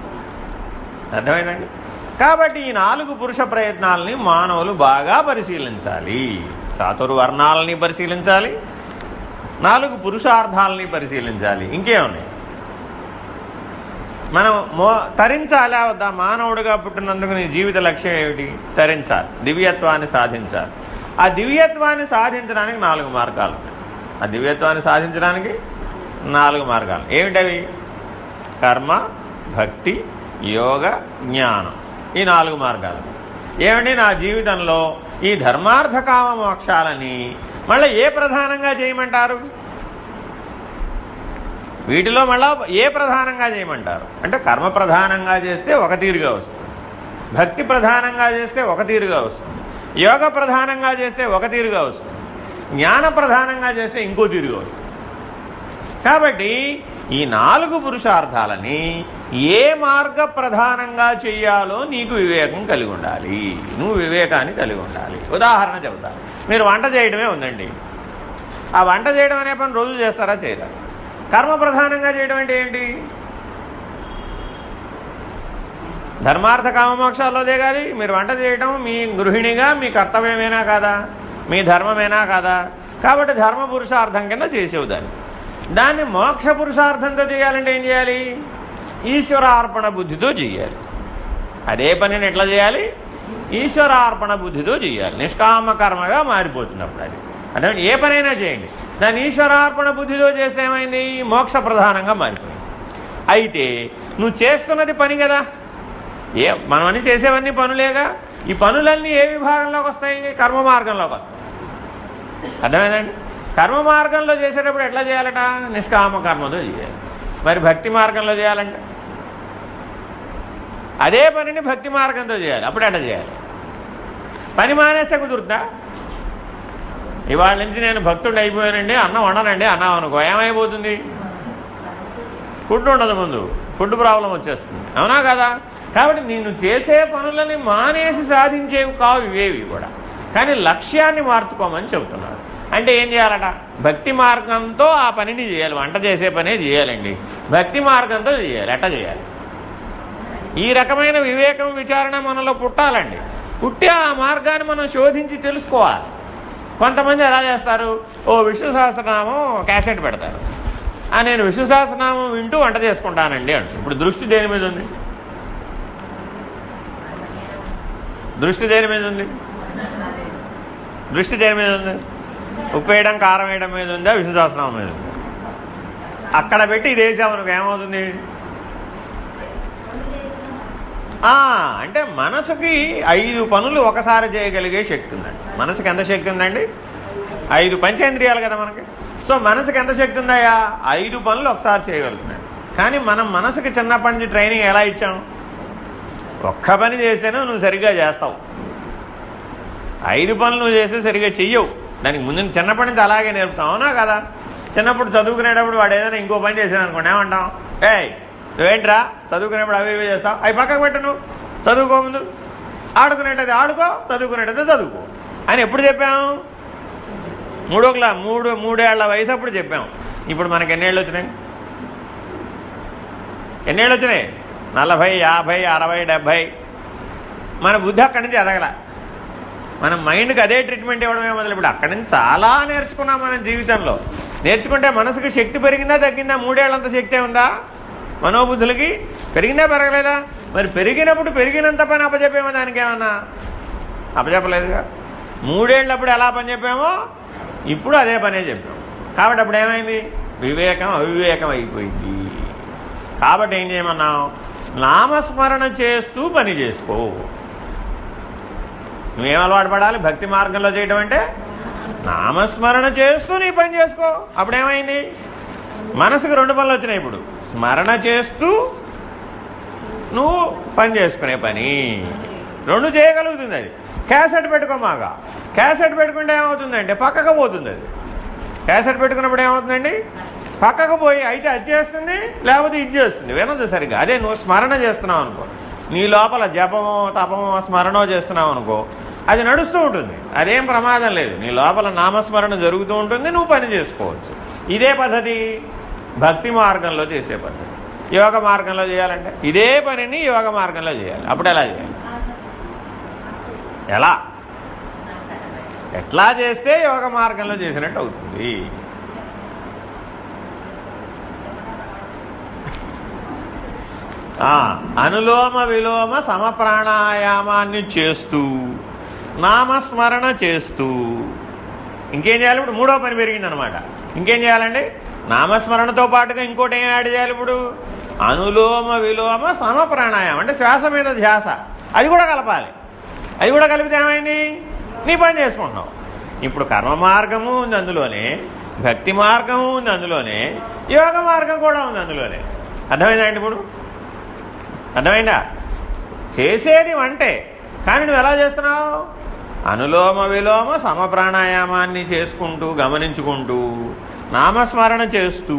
అర్థమైందండి? కాబట్టి ఈ నాలుగు పురుష ప్రయత్నాలని మానవులు బాగా పరిశీలించాలి. చాతుర్వర్ణాలని పరిశీలించాలి. నాలుగు పురుషార్థాలని పరిశీలించాలి. ఇంకేమున్నాయి? మనం మో తరించాలా వద్దా? మానవుడిగా పుట్టినందుకు నీ జీవిత లక్ష్యం ఏమిటి? తరించాలి. దివ్యత్వాన్ని సాధించాలి. ఆ దివ్యత్వాన్ని సాధించడానికి నాలుగు మార్గాలు ఆ దివ్యత్వాన్ని సాధించడానికి నాలుగు మార్గాలు. ఏమిటవి? కర్మ భక్తి యోగ జ్ఞానం. ఈ నాలుగు మార్గాలు. ఏమండి నా జీవితంలో ఈ ధర్మార్థ కామ మోక్షాలని మళ్ళీ ఏ ప్రధానంగా చేయమంటారు? వీటిలో మళ్ళా ఏ ప్రధానంగా చేయమంటారు? అంటే కర్మ ప్రధానంగా చేస్తే ఒక తీరుగా వస్తుంది. భక్తి ప్రధానంగా చేస్తే ఒక తీరుగా వస్తుంది. యోగ ప్రధానంగా చేస్తే ఒక తీరుగా వస్తుంది. జ్ఞాన ప్రధానంగా చేస్తే ఇంకో తీరుగా వస్తుంది. కాబట్టి ఈ నాలుగు పురుషార్థాలని ఏ మార్గ ప్రధానంగా చెయ్యాలో నీకు వివేకం కలిగి ఉండాలి. నువ్వు వివేకాన్ని కలిగి ఉండాలి. ఉదాహరణ చెబుతా. మీరు వంట చేయడమే ఉందండి. ఆ వంట చేయడం అనే పని రోజు చేస్తారా చేయరా? కర్మ ప్రధానంగా చేయడం అంటే ఏంటి? ధర్మార్థ కామమోక్షాల్లో దిగాలి. మీరు వంట చేయడం మీ గృహిణిగా మీ కర్తవ్యమేనా కాదా? మీ ధర్మమేనా కాదా? కాబట్టి ధర్మ పురుషార్థం కింద చేసేవు దాన్ని. దాన్ని మోక్ష పురుషార్థంతో చేయాలంటే ఏం చేయాలి? ఈశ్వరార్పణ బుద్ధితో చేయాలి అదే పనిని ఎట్లా చేయాలి? ఈశ్వరార్పణ బుద్ధితో చేయాలి నిష్కామ కర్మగా మారిపోతుంది అప్పుడు అది. అంటే ఏ పనైనా చేయండి. దాన్ని ఈశ్వరార్పణ బుద్ధితో చేస్తే ఏమైంది? మోక్ష ప్రధానంగా మారిపోయింది. అయితే నువ్వు చేస్తున్నది పని కదా? ఏ మనమని చేసేవన్నీ పనులేగా? ఈ పనులన్నీ ఏ విభాగంలోకి వస్తాయి? కర్మ మార్గంలోకి వస్తాయి. అర్థమైందండి? కర్మ మార్గంలో చేసేటప్పుడు ఎట్లా చేయాలట? నిష్కామ కర్మతో చేయాలి. మరి భక్తి మార్గంలో చేయాలంటే? అదే పనిని భక్తి మార్గంతో చేయాలి. అప్పుడు అట్లా చేయాలి. పని మానేస్తే కుదురుతా ఇవాళ నుంచి నేను భక్తుడు అయిపోయానండి అన్నం వండనండి అన్నం అనుకో. ఏమైపోతుంది? ఫుడ్ ఉండదు ముందు. ఫుడ్ ప్రాబ్లం వచ్చేస్తుంది. అవునా కదా? కాబట్టి నేను చేసే పనులని మానేసి సాధించేవి కావు ఇవేవి కూడా. కానీ లక్ష్యాన్ని మార్చుకోమని చెబుతున్నాడు. అంటే ఏం చేయాలట? భక్తి మార్గంతో ఆ పనిని చేయాలి. వంట చేసే పనే చేయాలండి. భక్తి మార్గంతో చేయాలి. ఎట్ట చేయాలి? ఈ రకమైన వివేకం విచారణ మనలో పుట్టాలండి. పుట్టి ఆ మార్గాన్ని మనం శోధించి తెలుసుకోవాలి. కొంతమంది ఎలా చేస్తారు? ఓ విష్ణు సహస్రనామం క్యాసెట్ పెడతారు. ఆ నేను విష్ణు సహస్రనామం వింటూ వంట చేసుకుంటానండి అంటు ఇప్పుడు దృష్టి దేని మీద ఉంది? దృష్టి దేని మీద ఉంది? దృష్టి దేని మీద ఉంది? ఉప్పు వేయడం కారం వేయడం మీద ఉందా? విష్ణు సహస్రనామం మీద ఉంది? అక్కడ పెట్టి ఇది వేసామనుకో ఏమవుతుంది? అంటే మనసుకి ఐదు పనులు ఒకసారి చేయగలిగే శక్తి ఉందండి. మనసుకి ఎంత శక్తి ఉందండి? ఐదు పంచేంద్రియాలు కదా మనకి. సో మనసుకి ఎంత శక్తి ఉందయ్యా? ఐదు పనులు ఒకసారి చేయగలుగుతున్నాడు. కానీ మనం మనసుకి చిన్నప్పటి నుంచి ట్రైనింగ్ ఎలా ఇచ్చాము ఒక్క పని చేస్తేనే నువ్వు సరిగ్గా చేస్తావు. ఐదు పనులు నువ్వు చేస్తే సరిగ్గా చెయ్యవు. దానికి ముందు చిన్నప్పటి నుంచి అలాగే నేర్పుతాం అవునా కదా? చిన్నప్పుడు చదువుకునేటప్పుడు వాడు ఏదైనా ఇంకో పని చేసాడు అనుకోండి ఏమంటాం? ఏయ్ నువ్వేంట్రా? చదువుకునేప్పుడు అవి ఇవి చేస్తావు? అవి పక్కకు పెట్టు నువ్వు. చదువుకో ముందు. ఆడుకునేటది ఆడుకో చదువుకునేటది చదువుకో. అని ఎప్పుడు చెప్పాం? మూడో క్లా మూడు మూడేళ్ళ వయసు అప్పుడు చెప్పాం. ఇప్పుడు మనకి ఎన్నేళ్ళు వచ్చినాయి? ఎన్నేళ్ళు వచ్చినాయి? నలభై యాభై అరవై డెబ్భై. మన బుద్ధి అక్కడి నుంచి ఎదగల. మన మైండ్కి అదే ట్రీట్మెంట్ ఇవ్వడమే మొదలు. ఇప్పుడు అక్కడి నుంచి చాలా నేర్చుకున్నాం మనం జీవితంలో. నేర్చుకుంటే మనసుకు శక్తి పెరిగిందా తగ్గిందా? మూడేళ్ళంత శక్తే ఉందా? మనోబుద్ధులకి పెరిగిందా పెరగలేదా? మరి పెరిగినప్పుడు పెరిగినంత పని అప్పచెప్పామో దానికి ఏమన్నా అప్పచెప్పలేదుగా. మూడేళ్ళప్పుడు ఎలా పని చెప్పామో? ఇప్పుడు అదే పనే చెప్పాం. కాబట్టి అప్పుడు ఏమైంది? వివేకం అవివేకం అయిపోయింది. కాబట్టి ఏం చేయమన్నావు? నామస్మరణ చేస్తూ పని చేసుకో. నువ్వేం అలవాటు పడాలి? భక్తి మార్గంలో చేయటం అంటే నామస్మరణ చేస్తూ నీ పని చేసుకో. అప్పుడేమైంది? మనసుకు రెండు పనులు వచ్చినాయి ఇప్పుడు. స్మరణ చేస్తూ నువ్వు పని చేసుకునే పని. రెండు చేయగలుగుతుంది అది. క్యాసెట్ పెట్టుకోమాగా. క్యాసెట్ పెట్టుకుంటే ఏమవుతుందంటే పక్కకు పోతుంది అది. క్యాసెట్ పెట్టుకున్నప్పుడు ఏమవుతుందండి? పక్కకు పోయి అయితే అది చేస్తుంది లేకపోతే ఇది చేస్తుంది. వినదు సరిగ్గా. అదే నువ్వు స్మరణ చేస్తున్నావు అనుకో. నీ లోపల జపమో తపమో స్మరణో చేస్తున్నావు అనుకో. అది నడుస్తూ ఉంటుంది. అదేం ప్రమాదం లేదు. నీ లోపల నామస్మరణ జరుగుతూ ఉంటుంది. నువ్వు పని చేసుకోవచ్చు. ఇదే పద్ధతి. భక్తి మార్గంలో చేసే పద్ధతి యోగ మార్గంలో చేయాలంటే ఇదే పనిని యోగ మార్గంలో చేయాలి. అప్పుడు ఎలా చేయాలి? ఎలా? ఎట్లా చేస్తే యోగ మార్గంలో చేసినట్టు అవుతుంది? ఆ, అనులోమ విలోమ సమప్రాణాయామాన్ని చేస్తూ నామస్మరణ చేస్తూ ఇంకేం చేయాలి ఇప్పుడు? మూడో పని పెరిగిందనమాట. ఇంకేం చేయాలండి? నామస్మరణతో పాటుగా ఇంకోటి ఏం యాడ్ చేయాలి ఇప్పుడు? అనులోమ విలోమ సమప్రాణాయామం. అంటే శ్వాస మీద ధ్యాస. అది కూడా కలపాలి. అది కూడా కలిపితే ఏమైంది? నీ పని చేసుకుంటున్నావు. ఇప్పుడు కర్మ మార్గము ఉంది అందులోనే భక్తి మార్గము ఉంది అందులోనే యోగ మార్గం కూడా ఉంది అందులోనే. అర్థమైందా అండి ఇప్పుడు? అర్థమైందా? చేసేది వంటే. కానీ నువ్వు ఎలా చేస్తున్నావు? అనులోమ విలోమ సమ ప్రాణాయామాన్ని చేసుకుంటూ గమనించుకుంటూ నామస్మరణ చేస్తూ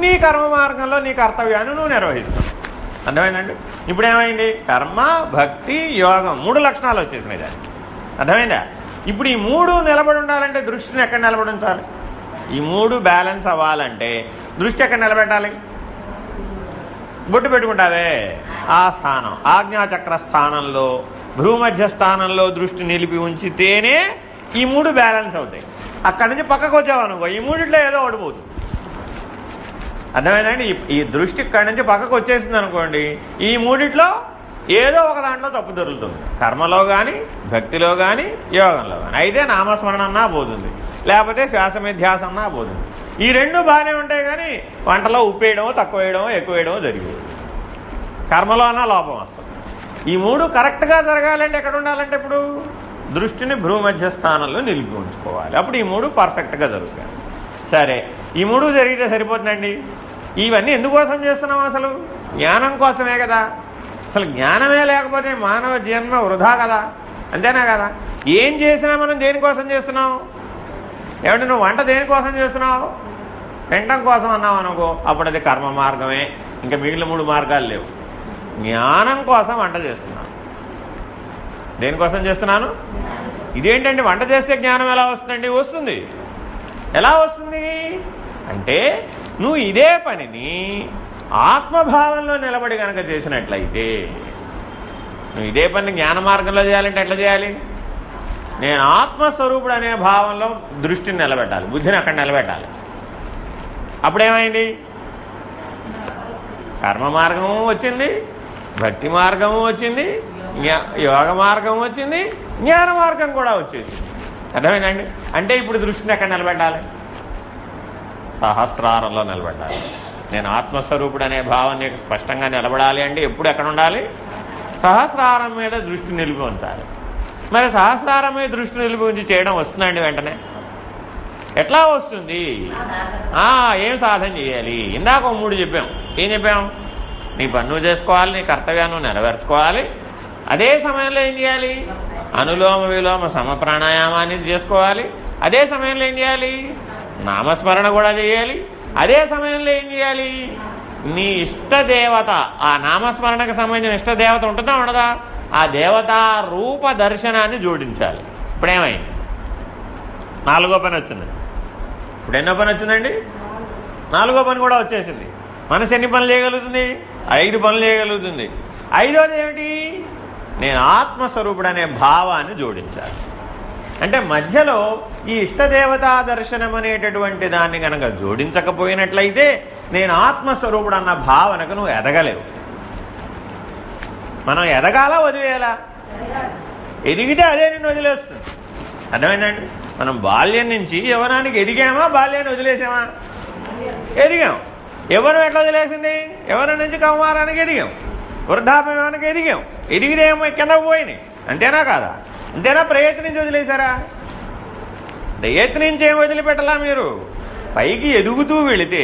నీ కర్మ మార్గంలో నీ కర్తవ్యాన్ని నువ్వు నిర్వహిస్తావు. అర్థమైందండి? ఇప్పుడు ఏమైంది కర్మ భక్తి యోగం మూడు లక్షణాలు వచ్చేసినాయి దాన్ని అర్థమైందా? ఇప్పుడు ఈ మూడు నిలబడి ఉండాలంటే దృష్టిని ఎక్కడ నిలబడి ఉంచాలి ఈ మూడు బ్యాలెన్స్ అవ్వాలంటే దృష్టి ఎక్కడ నిలబెట్టాలి? బొట్టు పెట్టుకుంటావే. ఆ స్థానం ఆజ్ఞాచక్ర స్థానంలో భూమధ్య స్థానంలో దృష్టి నిలిపి ఉంచితేనే ఈ మూడు బ్యాలెన్స్ అవుతాయి. అక్కడి నుంచి పక్కకు వచ్చావు అనుకో ఈ మూడిట్లో ఏదో ఓడిపోతుంది అర్థమైందండి? ఈ- దృష్టి ఇక్కడి నుంచి పక్కకు వచ్చేసింది అనుకోండి ఈ మూడిట్లో ఏదో ఒక దాంట్లో తప్పు దొరుకుతుంది కర్మలో కానీ భక్తిలో కానీ యోగంలో కానీ అయితే నామస్మరణ అన్నా పోతుంది. లేకపోతే శ్వాసమిధ్యాసం అన్నా పోతుంది. ఈ రెండు బాగానే ఉంటాయి కానీ వంటలో ఉప్పు వేయడమో తక్కువ వేయడమో ఎక్కువ వేయడమో జరిగేది కర్మలో అన్నా లోపం వస్తుంది. ఈ మూడు కరెక్ట్గా జరగాలంటే ఎక్కడ ఉండాలంటే ఇప్పుడు? దృష్టిని భ్రూమధ్య స్థానంలో నిలిపి ఉంచుకోవాలి. అప్పుడు ఈ మూడు పర్ఫెక్ట్గా జరుగుతాయి. సరే ఈ మూడు జరిగితే సరిపోతుందండి? ఇవన్నీ ఎందుకోసం చేస్తున్నాం అసలు? జ్ఞానం కోసమే కదా. అసలు జ్ఞానమే లేకపోతే మానవ జన్మ వృధా కదా? అంతేనా కదా? ఏం చేసినా మనం దేనికోసం చేస్తున్నాం? ఏమంటే నువ్వు వంట దేనికోసం చేస్తున్నావు? తినడం కోసం అన్నావు అనుకో అప్పుడు అది కర్మ మార్గమే. ఇంకా మిగిలిన మూడు మార్గాలు లేవు. జ్ఞానం కోసం వంట చేస్తున్నాం. దేనికోసం చేస్తున్నాను? ఇదేంటండి వంట చేస్తే జ్ఞానం ఎలా వస్తుందండి? వస్తుంది. ఎలా వస్తుంది? అంటే నువ్వు ఇదే పనిని ఆత్మభావంలో నిలబడి కనుక చేసినట్లయితే నువ్వు ఇదే పని జ్ఞాన మార్గంలో చేయాలంటే ఎట్లా చేయాలి? నేను ఆత్మస్వరూపుడు అనే భావంలో దృష్టిని నిలబెట్టాలి బుద్ధిని అక్కడ నిలబెట్టాలి. అప్పుడేమైంది? కర్మ మార్గము వచ్చింది భక్తి మార్గము వచ్చింది యోగ మార్గం వచ్చింది జ్ఞాన మార్గం కూడా వచ్చేసింది. అర్థమైందండి? అంటే ఇప్పుడు దృష్టిని ఎక్కడ నిలబెట్టాలి? సహస్రారంలో నిలబెట్టాలి. నేను ఆత్మస్వరూపుడు అనే భావం నీకు స్పష్టంగా నిలబడాలి అంటే ఎప్పుడు ఎక్కడ ఉండాలి? సహస్రారం మీద దృష్టి నిలిపి ఉంచాలి. మరి సహస్రారం మీద దృష్టి నిలిపి ఉంచి చేయడం వస్తుందండి వెంటనే? ఎట్లా వస్తుంది? ఏం సాధన చేయాలి? ఇందాక మూడు చెప్పాం. ఏం చెప్పాం? నీ పన్ను చేసుకోవాలి నీ కర్తవ్యాన్ని నెరవేర్చుకోవాలి. అదే సమయంలో ఏం చేయాలి? అనులోమ విలోమ సమ ప్రాణాయామాన్ని చేసుకోవాలి. అదే సమయంలో ఏం చేయాలి? నామస్మరణ కూడా చేయాలి. అదే సమయంలో ఏం చేయాలి? నీ ఇష్టదేవత ఆ నామస్మరణకు సంబంధించిన ఇష్టదేవత ఉంటుందా ఉండదా? ఆ దేవత రూప దర్శనాన్ని జోడించాలి. ఇప్పుడేమైంది? నాలుగో పని వచ్చింది. ఇప్పుడు ఎన్నో పని వచ్చిందండి? నాలుగో పని కూడా వచ్చేసింది. మనసు ఎన్ని పనులు చేయగలుగుతుంది? ఐదు పనులు చేయగలుగుతుంది. ఐదోది ఏమిటి? నేను ఆత్మస్వరూపుడు అనే భావాన్ని జోడించాలి. అంటే మధ్యలో ఈ ఇష్టదేవతా దర్శనం అనేటటువంటి దాన్ని కనుక జోడించకపోయినట్లయితే నేను ఆత్మస్వరూపుడు అన్న భావనకు నువ్వు ఎదగలేవు. మనం ఎదగాలా వదిలేయాలా? ఎదిగితే అదే నిన్ను వదిలేస్తుంది. అర్థమైందండి? మనం బాల్యం నుంచి యవనానికి ఎదిగామా బాల్యాన్ని వదిలేసామా? ఎదిగాం. ఎవరు ఎట్లా వదిలేసింది? ఎవరి నుంచి కౌమారానికి ఎదిగాం. వృద్ధాప్యమానికి ఎదిగాం. ఎదిగితేమో కింద పోయినాయి. అంతేనా కాదా? అంతేనా? ప్రయత్నించి వదిలేశారా? ప్రయత్నించి ఏం వదిలిపెట్టలా మీరు? పైకి ఎదుగుతూ వెళితే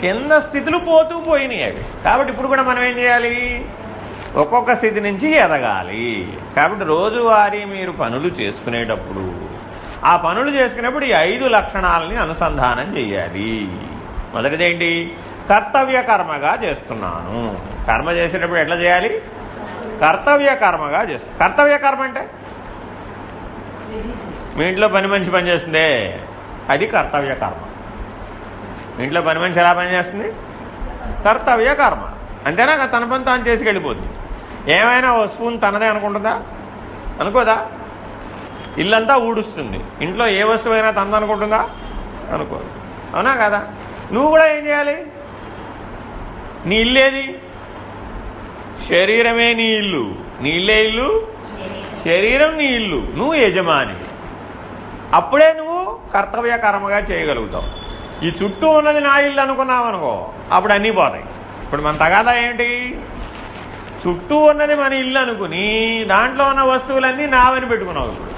కింద స్థితులు పోతూ పోయినాయి అవి. కాబట్టి ఇప్పుడు కూడా మనం ఏం చేయాలి? ఒక్కొక్క స్థితి నుంచి ఎదగాలి. కాబట్టి రోజువారీ మీరు పనులు చేసుకునేటప్పుడు ఆ పనులు చేసుకున్నప్పుడు ఈ ఐదు లక్షణాలని అనుసంధానం చేయాలి. మొదటిదేంటి కర్తవ్య కర్మగా చేస్తున్నాను. కర్మ చేసేటప్పుడు ఎట్లా చేయాలి? కర్తవ్య కర్మగా చేస్తా కర్తవ్య కర్మ అంటే? మీ ఇంట్లో పని మనిషి పనిచేస్తుందే అది కర్తవ్య కర్మ మీ ఇంట్లో పని మనిషి ఎలా పని చేస్తుంది? కర్తవ్య కర్మ అంతేనా తన పని తాను చేసి వెళ్ళిపోతుంది ఏమైనా వస్తువుని తనదే అనుకుంటుందా? అనుకోదా? ఇల్లంతా ఊడుస్తుంది. ఇంట్లో ఏ వస్తువు అయినా తనది అనుకుంటుందా అనుకోదు. అవునా కదా? నువ్వు కూడా ఏం చేయాలి? నీ ఇల్లేది శరీరమే నీ ఇల్లు. నీ ఇల్లే ఇల్లు? శరీరం నీ ఇల్లు. నువ్వు యజమాని. అప్పుడే నువ్వు కర్తవ్య కర్మగా చేయగలుగుతావు. ఈ చుట్టూ ఉన్నది నా ఇల్లు అనుకున్నావు అనుకో అప్పుడు అన్నీ పోతాయి. ఇప్పుడు మన తగాదా ఏంటి? చుట్టూ ఉన్నది మన ఇల్లు అనుకుని దాంట్లో ఉన్న వస్తువులన్నీ నావని పెట్టుకున్నావు ఇప్పుడు.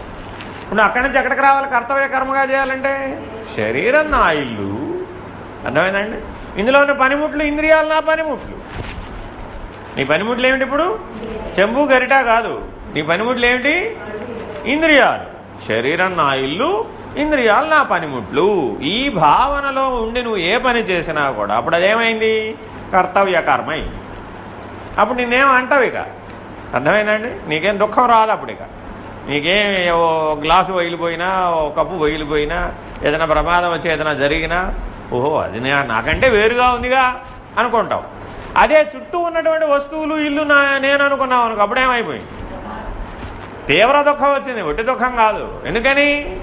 ఇప్పుడు అక్కడి నుంచి ఎక్కడికి రావాలి? కర్తవ్య కర్మగా చేయాలంటే? శరీరం నా ఇల్లు. అర్థమైందండి ఇందులో ఉన్న పనిముట్లు ఇంద్రియాలు నా పనిముట్లు. నీ పనిముట్లు ఏమిటి ఇప్పుడు? చెంబు గరిట కాదు. నీ పనిముట్లు ఏమిటి? ఇంద్రియాలు. శరీరం నా ఇల్లు ఇంద్రియాలు నా పనిముట్లు. ఈ భావనలో ఉండి నువ్వు ఏ పని చేసినా కూడా అప్పుడు అదేమైంది? కర్తవ్య కర్మ. అయింది అప్పుడు నిన్నేం అంటావు ఇక? అర్థమైందండి? నీకేం దుఃఖం రాదు అప్పుడు ఇక. నీకేం ఓ గ్లాసు వగిలిపోయినా ఓ కప్పు వగిలిపోయినా ఏదైనా ప్రమాదం వచ్చి ఏదైనా జరిగినా ఓహో అది నే- నాకంటే వేరుగా ఉందిగా అనుకుంటావు అదే చుట్టూ ఉన్నటువంటి వస్తువులు ఇల్లు నా నేను అనుకున్నావు అనుకో అప్పుడేమైపోయింది తీవ్ర దుఃఖం వచ్చింది. ఒట్టి దుఃఖం కాదు. ఎందుకని?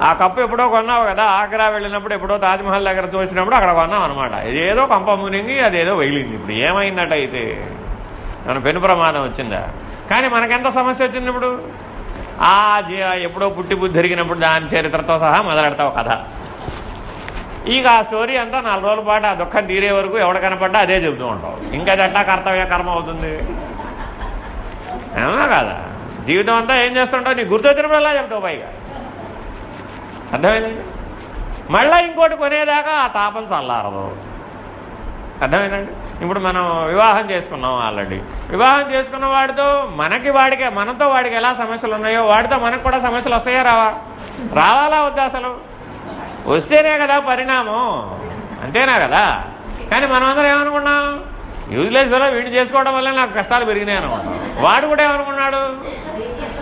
ఆ కప్పు ఎప్పుడో కొన్నావు కదా ఆగ్రా వెళ్ళినప్పుడు ఎప్పుడో తాజ్మహల్ దగ్గర చూసినప్పుడు అక్కడ కొన్నాం అనమాట ఏదో కంప మునిగి అదేదో వగిలింది. ఇప్పుడు ఏమైందటైతే మన పెను ప్రమాదం వచ్చిందా? కానీ మనకెంత సమస్య వచ్చింది ఇప్పుడు? ఆ ఎప్పుడో పుట్టి బుద్ధి జరిగినప్పుడు దాని చరిత్రతో సహా మొదలెడతావు కథ. ఇక ఆ స్టోరీ అంతా నాలుగు రోజుల పాటు ఆ దుఃఖం తీరే వరకు ఎవడ కనపడ్డా అదే చెబుతూ ఉంటావు. ఇంకా అది కర్తవ్య కర్మ అవుతుంది? ఏమన్నా కాదా? జీవితం అంతా ఏం చేస్తుంటావు? నీకు గుర్తొచ్చినప్పుడు ఎలా చెప్తావు పైగా? అర్థమైందండి? మళ్ళీ ఇంకోటి కొనేదాకా ఆ తాపం చల్లారదు. అర్థమైందండి? ఇప్పుడు మనం వివాహం చేసుకున్నాం ఆల్రెడీ. వివాహం చేసుకున్న వాడితో మనకి వాడికి మనతో వాడికి ఎలా సమస్యలు ఉన్నాయో వాడితో మనకు కూడా సమస్యలు వస్తాయా రావా? రావాలా వద్దా అసలు? వస్తేనే కదా పరిణామం. అంతేనా కదా? కానీ మనం అందరం ఏమనుకున్నాం? యూజ్లెస్ వల్ల వీడిని చేసుకోవడం వల్ల నాకు కష్టాలు పెరిగినాయి అనుకుంటాం. వాడు కూడా ఏమనుకున్నాడు?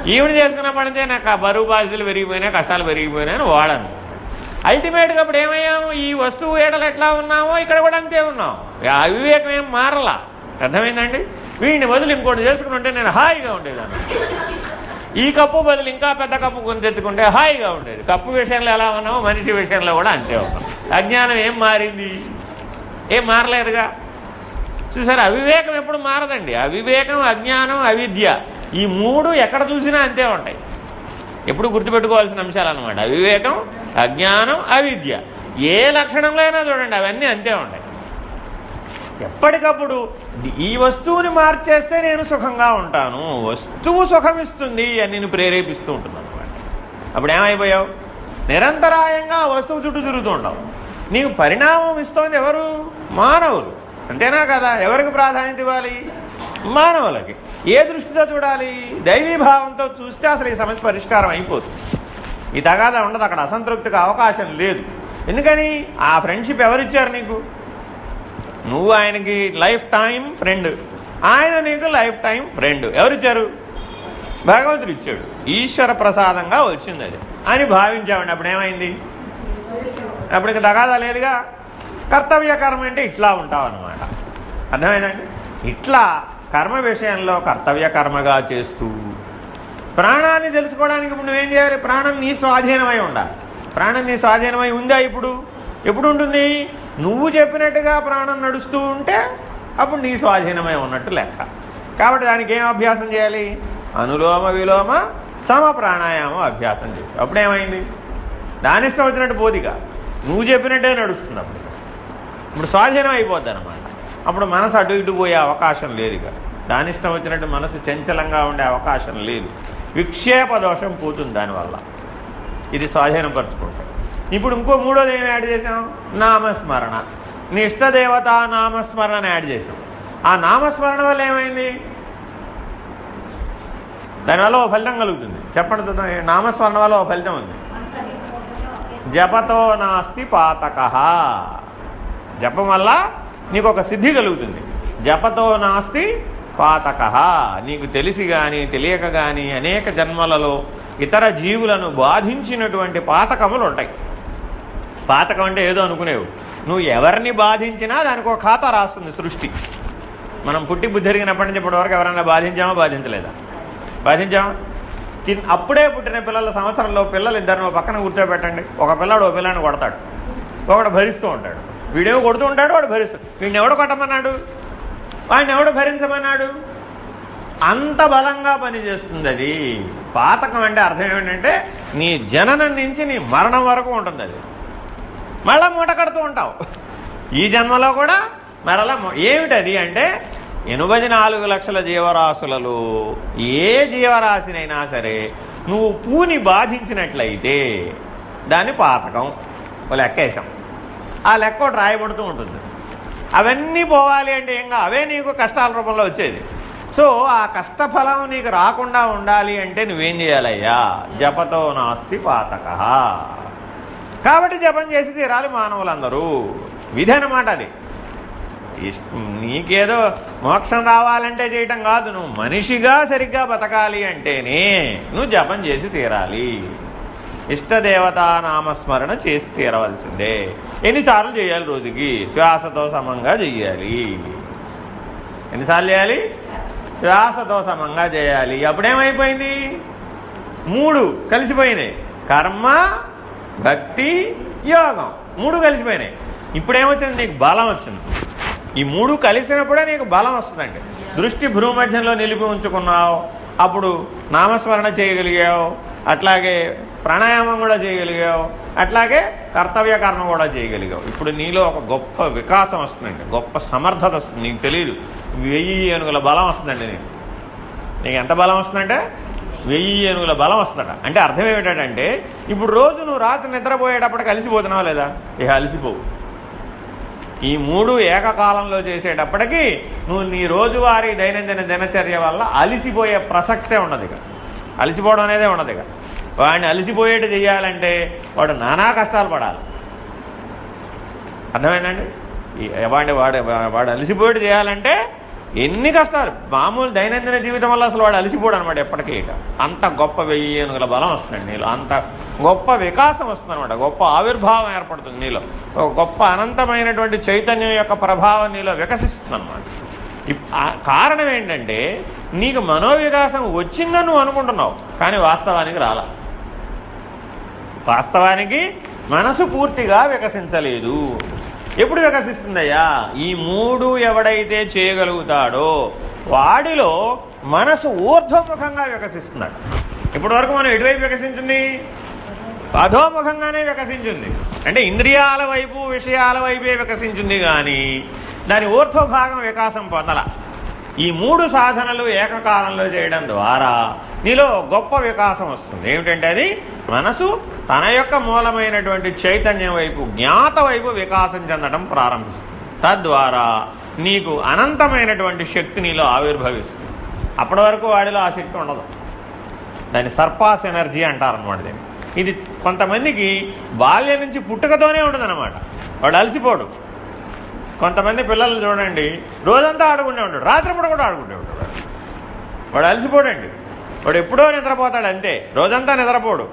ఈవిడ చేసుకున్నప్పటి నాకు ఆ బరువు బాధ్యతలు పెరిగిపోయినాయి కష్టాలు పెరిగిపోయినాయి వాడను. అల్టిమేట్గా ఇప్పుడు ఏమయ్యాము? ఈ వస్తువు ఏడలు ఎట్లా ఉన్నామో ఇక్కడ కూడా అంతే ఉన్నాం. ఆ అవివేకం ఏం మారలా? అర్థమైందండి? వీడిని వదిలి ఇంకోటి చేసుకుని ఉంటే నేను హాయిగా ఉండేదాన్ని. ఈ కప్పు బదులు ఇంకా పెద్ద కప్పు కొని తెచ్చుకుంటే హాయిగా ఉండేది. కప్పు విషయంలో ఎలా ఉన్నామో మనిషి విషయంలో కూడా అంతే ఉన్నాం. అజ్ఞానం ఏం మారింది? ఏం మారలేదుగా? చూసారు అవివేకం ఎప్పుడు మారదండి. అవివేకం అజ్ఞానం అవిద్య ఈ మూడు ఎక్కడ చూసినా అంతే ఉంటాయి. ఎప్పుడు గుర్తుపెట్టుకోవాల్సిన అంశాలు అనమాట అవివేకం అజ్ఞానం అవిద్య. ఏ లక్షణంలో అయినా చూడండి అవన్నీ అంతే ఉంటాయి. ఎప్పటికప్పుడు ఈ వస్తువుని మార్చేస్తే నేను సుఖంగా ఉంటాను. వస్తువు సుఖం ఇస్తుంది అని నేను ప్రేరేపిస్తూ ఉంటుంది అనమాట అప్పుడు ఏమైపోయావు? నిరంతరాయంగా ఆ వస్తువు చుట్టూ తిరుగుతూ ఉంటావు నీకు పరిణామం ఇస్తోంది ఎవరు? మానవులు. అంతేనా కదా? ఎవరికి ప్రాధాన్యత ఇవ్వాలి? మానవులకి. ఏ దృష్టితో చూడాలి? దైవీభావంతో చూస్తే అసలు ఈ సమస్య పరిష్కారం అయిపోతుంది ఈ తగాదా ఉండదు. అక్కడ అసంతృప్తికి అవకాశం లేదు. ఎందుకని? ఆ ఫ్రెండ్షిప్ ఎవరిచ్చారు నీకు? నువ్వు ఆయనకి లైఫ్ టైం ఫ్రెండ్. ఆయన నీకు లైఫ్ టైం ఫ్రెండ్. ఎవరిచ్చారు? భగవంతుడు ఇచ్చాడు. ఈశ్వర ప్రసాదంగా వచ్చింది అది. అని భావించామండి. అప్పుడు ఏమైంది? అప్పుడు ఇక తగాదా లేదుగా. కర్తవ్య కర్మ అంటే ఇట్లా ఉంటావు అనమాట అర్థమైందండి? ఇట్లా కర్మ విషయంలో కర్తవ్య కర్మగా చేస్తూ ప్రాణాన్ని తెలుసుకోవడానికి ఇప్పుడు నువ్వేం చేయాలి? ప్రాణం నీ స్వాధీనమై ఉండాలి. ప్రాణం నీ స్వాధీనమై ఉందా ఇప్పుడు? ఎప్పుడు ఉంటుంది నువ్వు చెప్పినట్టుగా ప్రాణం నడుస్తూ ఉంటే అప్పుడు నీ స్వాధీనమై ఉన్నట్టు లెక్క. కాబట్టి దానికి ఏం అభ్యాసం చేయాలి? అనులోమ విలోమ సమ ప్రాణాయామం అభ్యాసం చేసి. అప్పుడేమైంది? దాని ఇష్టం వచ్చినట్టు పోదిగా నువ్వు చెప్పినట్టే నడుస్తుంది అప్పుడు ఇప్పుడు స్వాధీనం అయిపోద్ది అనమాట అప్పుడు మనసు అటు ఇటు పోయే అవకాశం లేదు ఇక. దాని ఇష్టం వచ్చినట్టు మనసు చంచలంగా ఉండే అవకాశం లేదు. విక్షేప దోషం పోతుంది దానివల్ల. ఇది స్వాధీనపరచుకుంటే. ఇప్పుడు ఇంకో మూడోది ఏమి యాడ్ చేసాం నామస్మరణ. నీ ఇష్టదేవత నామస్మరణ యాడ్ చేసాం ఆ నామస్మరణ వల్ల ఏమైంది? దానివల్ల ఓ ఫలితం కలుగుతుంది. చెప్పండి చూద్దాం నామస్మరణ వల్ల ఓ ఫలితం ఉంది? జపతో నాస్తి పాతక. జపం వల్ల నీకు ఒక సిద్ధి కలుగుతుంది. జపతో నాస్తి పాతక. నీకు తెలిసి కానీ తెలియక కానీ అనేక జన్మలలో ఇతర జీవులను బాధించినటువంటి పాతకములు ఉంటాయి. పాతకం అంటే ఏదో అనుకునేవు. నువ్వు ఎవరిని బాధించినా దానికి ఒక ఖాతా రాస్తుంది సృష్టి. మనం పుట్టి బుద్ధి నుంచి ఇప్పటి వరకు ఎవరైనా బాధించామా బాధించలేదా? బాధించామా? అప్పుడే పుట్టిన పిల్లల సంవత్సరంలో పిల్లలు ఇద్దరిని పక్కన కూర్చోబెట్టండి. ఒక పిల్లాడు ఓ పిల్లాన్ని కొడతాడు. ఒకడు భరిస్తూ ఉంటాడు. వీడేమో కొడుతూ ఉంటాడు వాడు భరిస్తాడు వీడిని ఎవడు కొట్టమన్నాడు? వాడిని ఎవడు భరించమన్నాడు? అంత బలంగా పనిచేస్తుంది అది. పాతకం అంటే అర్థం ఏమిటంటే నీ జననం నుంచి నీ మరణం వరకు ఉంటుంది అది. మళ్ళా మూట కడుతూ ఉంటావు. ఈ జన్మలో కూడా మరలా ఏమిటది అంటే ఎనభై నాలుగు లక్షల జీవరాశులలో ఏ జీవరాశినైనా సరే నువ్వు పూని బాధించినట్లయితే దాన్ని పాతకం ఓ లెక్కేసాం ఆ లెక్క ఒకటి రాయబడుతూ ఉంటుంది. అవన్నీ పోవాలి అంటే ఏంగా అవే నీకు కష్టాల రూపంలో వచ్చేది. సో ఆ కష్టఫలం నీకు రాకుండా ఉండాలి అంటే నువ్వేం చేయాలయ్యా? జపతో నాస్తి పాతక. కాబట్టి జపం చేసి తీరాలి మానవులందరూ. విధి అనమాట అది. నీకేదో మోక్షం రావాలంటే చేయటం కాదు. నువ్వు మనిషిగా సరిగ్గా బతకాలి అంటేనే నువ్వు జపం చేసి తీరాలి. ఇష్టదేవతా నామస్మరణ చేసి తీరవలసిందే. ఎన్నిసార్లు చేయాలి రోజుకి? శ్వాసతో సమంగా చెయ్యాలి ఎన్నిసార్లు చేయాలి? శ్వాసతో సమంగా చేయాలి. అప్పుడేమైపోయింది? మూడు కలిసిపోయినాయి. కర్మ భక్తి యోగం మూడు కలిసిపోయినాయి. ఇప్పుడేమొచ్చింది? నీకు బలం వచ్చింది. ఈ మూడు కలిసినప్పుడే నీకు బలం వస్తుందండి. దృష్టి భ్రూమధ్యంలో నిలిపి ఉంచుకున్నావు. అప్పుడు నామస్మరణ చేయగలిగావు. అట్లాగే ప్రాణాయామం కూడా చేయగలిగావు. అట్లాగే కర్తవ్య కర్మ కూడా చేయగలిగావు. ఇప్పుడు నీలో ఒక గొప్ప వికాసం వస్తుందండి. గొప్ప సమర్థత వస్తుంది. నీకు తెలియదు వెయ్యి ఏనుగుల బలం వస్తుందండి నీకు. నీకు ఎంత బలం వస్తుందంటే వెయ్యి ఏనుగుల బలం వస్తుందట. అంటే అర్థం ఏమిటంటే ఇప్పుడు రోజు నువ్వు రాత్రి నిద్రపోయేటప్పటికి అలసిపోతున్నావు లేదా? ఇక అలసిపోవు. ఈ మూడు ఏకకాలంలో చేసేటప్పటికి నువ్వు నీ రోజువారీ దైనందిన దినచర్య వల్ల అలిసిపోయే ప్రసక్తే ఉండదు ఇక అలసిపోవడం అనేదే ఉండదు ఇక వాడిని అలిసిపోయేటి చేయాలంటే వాడు నానా కష్టాలు పడాలి. అర్థమైందండి? వాడిని వాడి వాడు వాడు అలిసిపోయేటి చేయాలంటే ఎన్ని కష్టాలు. మామూలు దైనందిన జీవితం వల్ల అసలు వాడు అలసిపోడు అనమాట ఎప్పటికీ ఇక అంత గొప్ప వెయ్యి ఏనుగుల బలం వస్తుందండి నీలో. అంత గొప్ప వికాసం వస్తుందన్నమాట గొప్ప ఆవిర్భావం ఏర్పడుతుంది నీలో. ఒక గొప్ప అనంతమైనటువంటి చైతన్యం యొక్క ప్రభావం నీలో వికసిస్తుంది అనమాట. కారణం ఏంటంటే నీకు మనోవికాసం వచ్చిందని నువ్వు అనుకుంటున్నావు కానీ వాస్తవానికి రాల. వాస్తవానికి మనసు పూర్తిగా వికసించలేదు. ఎప్పుడు వికసిస్తుందయ్యా? ఈ మూడు ఎవడైతే చేయగలుగుతాడో వాడిలో మనసు ఊర్ధ్వముఖంగా వికసిస్తున్నాడు. ఇప్పటి వరకు మనం ఎటువైపు వికసించింది? అధోముఖంగానే వికసించింది. అంటే ఇంద్రియాల వైపు విషయాల వైపే వికసించింది కానీ దాని ఊర్ధ్వ భాగం వికాసం పొందల. ఈ మూడు సాధనలు ఏకకాలంలో చేయడం ద్వారా నీలో గొప్ప వికాసం వస్తుంది. ఏమిటంటే అది? మనసు తన యొక్క మూలమైనటువంటి చైతన్యం వైపు జ్ఞాత వైపు వికాసం చెందడం ప్రారంభిస్తుంది. తద్వారా నీకు అనంతమైనటువంటి శక్తి నీలో ఆవిర్భవిస్తుంది. అప్పటి వరకు వాడిలో ఆ శక్తి ఉండదు. దాన్ని సర్పాస్ ఎనర్జీ అంటారనమాట దీన్ని. ఇది కొంతమందికి బాల్యం నుంచి పుట్టుకతోనే ఉంటుందన్నమాట. వాడు అలసిపోడు. కొంతమంది పిల్లల్ని చూడండి రోజంతా ఆడుకుంటూ ఉంటాడు రాత్రిపూట కూడా ఆడుకుంటూ ఉంటాడు. వాడు. వాడు అలసిపోడండి. వాడు ఎప్పుడో నిద్రపోతాడు అంతే రోజంతా నిద్రపోడు.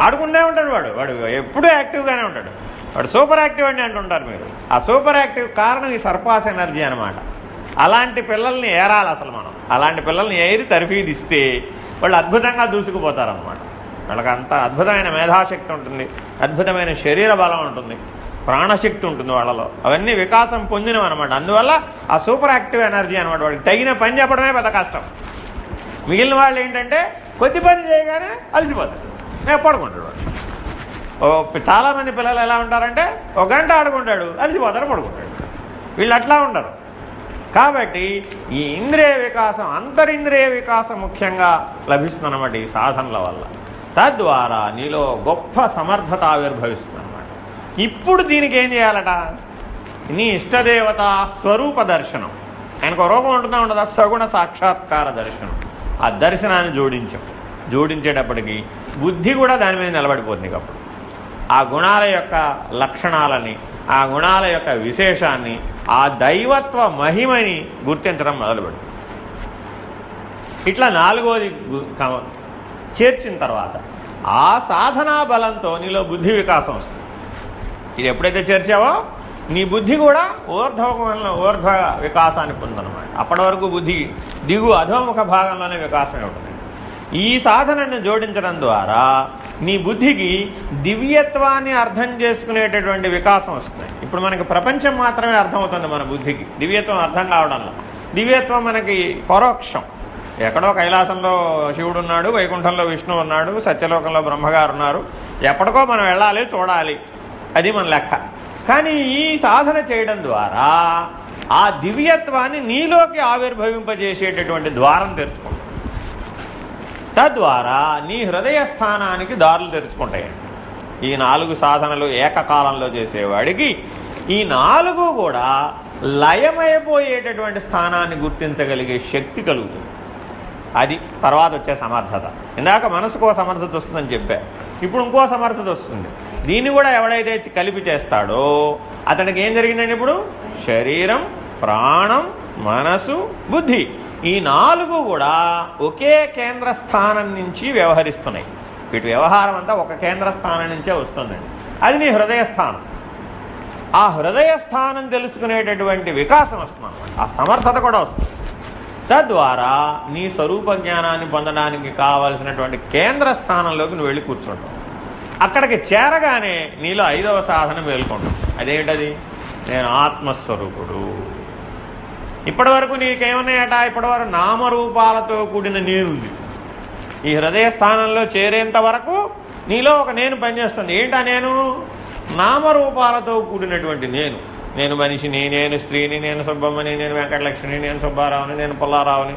ఆడుకుంటూనే ఉంటాడు వాడు వాడు ఎప్పుడూ యాక్టివ్గానే ఉంటాడు. వాడు సూపర్ యాక్టివ్ అని అంటుంటారు మీరు. ఆ సూపర్ యాక్టివ్ కారణం ఈ సర్పాస్ ఎనర్జీ అనమాట అలాంటి పిల్లల్ని ఏరాలి అసలు మనం. అలాంటి పిల్లల్ని ఏరి తరఫీదిస్తే వాళ్ళు అద్భుతంగా దూసుకుపోతారనమాట వాళ్ళకి అంత అద్భుతమైన మేధాశక్తి ఉంటుంది అద్భుతమైన శరీర బలం ఉంటుంది. ప్రాణశక్తి ఉంటుంది వాళ్ళలో. అవన్నీ వికాసం పొందినవి అనమాట అందువల్ల ఆ సూపర్ యాక్టివ్ ఎనర్జీ అనమాట వాడికి తగిన పని చెప్పడమే పెద్ద కష్టం. మిగిలిన వాళ్ళు ఏంటంటే కొద్ది పని చేయగానే అలసిపోతారు. నేను పడుకుంటాడు వాడు. ఓ చాలామంది పిల్లలు ఎలా ఉంటారంటే ఒక గంట ఆడుకుంటాడు అలసిపోతారు పడుకుంటాడు. వీళ్ళు అట్లా ఉండరు. కాబట్టి ఈ ఇంద్రియ వికాసం అంతరింద్రియ వికాసం ముఖ్యంగా లభిస్తుందన్నమాట ఈ సాధనల వల్ల. తద్వారా నీలో గొప్ప సమర్థత ఆవిర్భవిస్తుంది. ఇప్పుడు దీనికి ఏం చేయాలట? నీ ఇష్టదేవత స్వరూప దర్శనం. ఆయనకు రూపం ఉంటుందా ఉండదా? సగుణ సాక్షాత్కార దర్శనం. ఆ దర్శనాన్ని జోడించాం. జోడించేటప్పటికి బుద్ధి కూడా దాని మీద నిలబడిపోతుంది అప్పుడు ఆ గుణాల యొక్క లక్షణాలని ఆ గుణాల యొక్క విశేషాన్ని ఆ దైవత్వ మహిమని గుర్తించడం మొదలుపెడుతుంది ఇట్లా నాలుగోది చేర్చిన తర్వాత ఆ సాధనా బలంతో నీలో బుద్ధి వికాసం వస్తుంది. ఇది ఎప్పుడైతే చేర్చావో నీ బుద్ధి కూడా ఊర్ధ్వ ఊర్ధ్వ వికాసాన్ని పొందనమాట. అప్పటి వరకు బుద్ధి దిగు అధోముఖ భాగంలోనే వికాసం ఉంటుంది. ఈ సాధనను జోడించడం ద్వారా నీ బుద్ధికి దివ్యత్వాన్ని అర్థం చేసుకునేటటువంటి వికాసం వస్తుంది. ఇప్పుడు మనకి ప్రపంచం మాత్రమే అర్థమవుతుంది మన బుద్ధికి. దివ్యత్వం అర్థం కావడంలో. దివ్యత్వం మనకి పరోక్షం. ఎక్కడో కైలాసంలో శివుడు ఉన్నాడు వైకుంఠంలో విష్ణువు ఉన్నాడు సత్యలోకంలో బ్రహ్మగారు ఉన్నారు ఎప్పటికో మనం వెళ్ళాలి చూడాలి. అది మన లెక్క. కానీ ఈ సాధన చేయడం ద్వారా ఆ దివ్యత్వాన్ని నీలోకి ఆవిర్భవింపజేసేటటువంటి ద్వారం తెరుచుకుంటుంది తద్వారా నీ హృదయ స్థానానికి దారులు తెరుచుకుంటాయండి ఈ నాలుగు సాధనలు ఏకకాలంలో చేసేవాడికి ఈ నాలుగు కూడా లయమైపోయేటటువంటి స్థానాన్ని గుర్తించగలిగే శక్తి కలుగుతుంది. అది తర్వాత వచ్చే సమర్థత. ఇందాక మనసుకో సమర్థత వస్తుందని చెప్పా. ఇప్పుడు ఇంకో సమర్థత వస్తుంది. దీన్ని కూడా ఎవడైతే కలిపి చేస్తాడో అతనికి ఏం జరిగిందండి ఇప్పుడు? శరీరం ప్రాణం మనసు బుద్ధి. ఈ నాలుగు కూడా ఒకే కేంద్ర స్థానం నుంచి వ్యవహరిస్తున్నాయి. వీటి వ్యవహారం అంతా ఒక కేంద్ర స్థానం నుంచే వస్తుందండి. అది నీ హృదయ స్థానం ఆ హృదయ స్థానం తెలుసుకునేటటువంటి వికాసం వస్తుంది ఆ సమర్థత కూడా వస్తుంది. తద్వారా నీ స్వరూప జ్ఞానాన్ని పొందడానికి కావలసినటువంటి కేంద్ర స్థానంలోకి నువ్వు వెళ్ళి కూర్చుంటావు. అక్కడికి చేరగానే నీలో ఐదవ సాధన మేల్కొంటుంది. అదేమిటది నేను ఆత్మస్వరూపుడు. ఇప్పటి వరకు నీకేమన్నాయట? ఇప్పటి వరకు నామరూపాలతో కూడిన నేనుంది ఈ హృదయ స్థానంలో చేరేంత వరకు నీలో ఒక నేను పనిచేస్తుంది. ఏంటా నేను? నామరూపాలతో కూడినటువంటి నేను. నేను మనిషిని నేను స్త్రీని నేను సుబ్బమ్మని నేను వెంకటలక్ష్మిని నేను సుబ్బారావుని నేను పుల్లారావుని.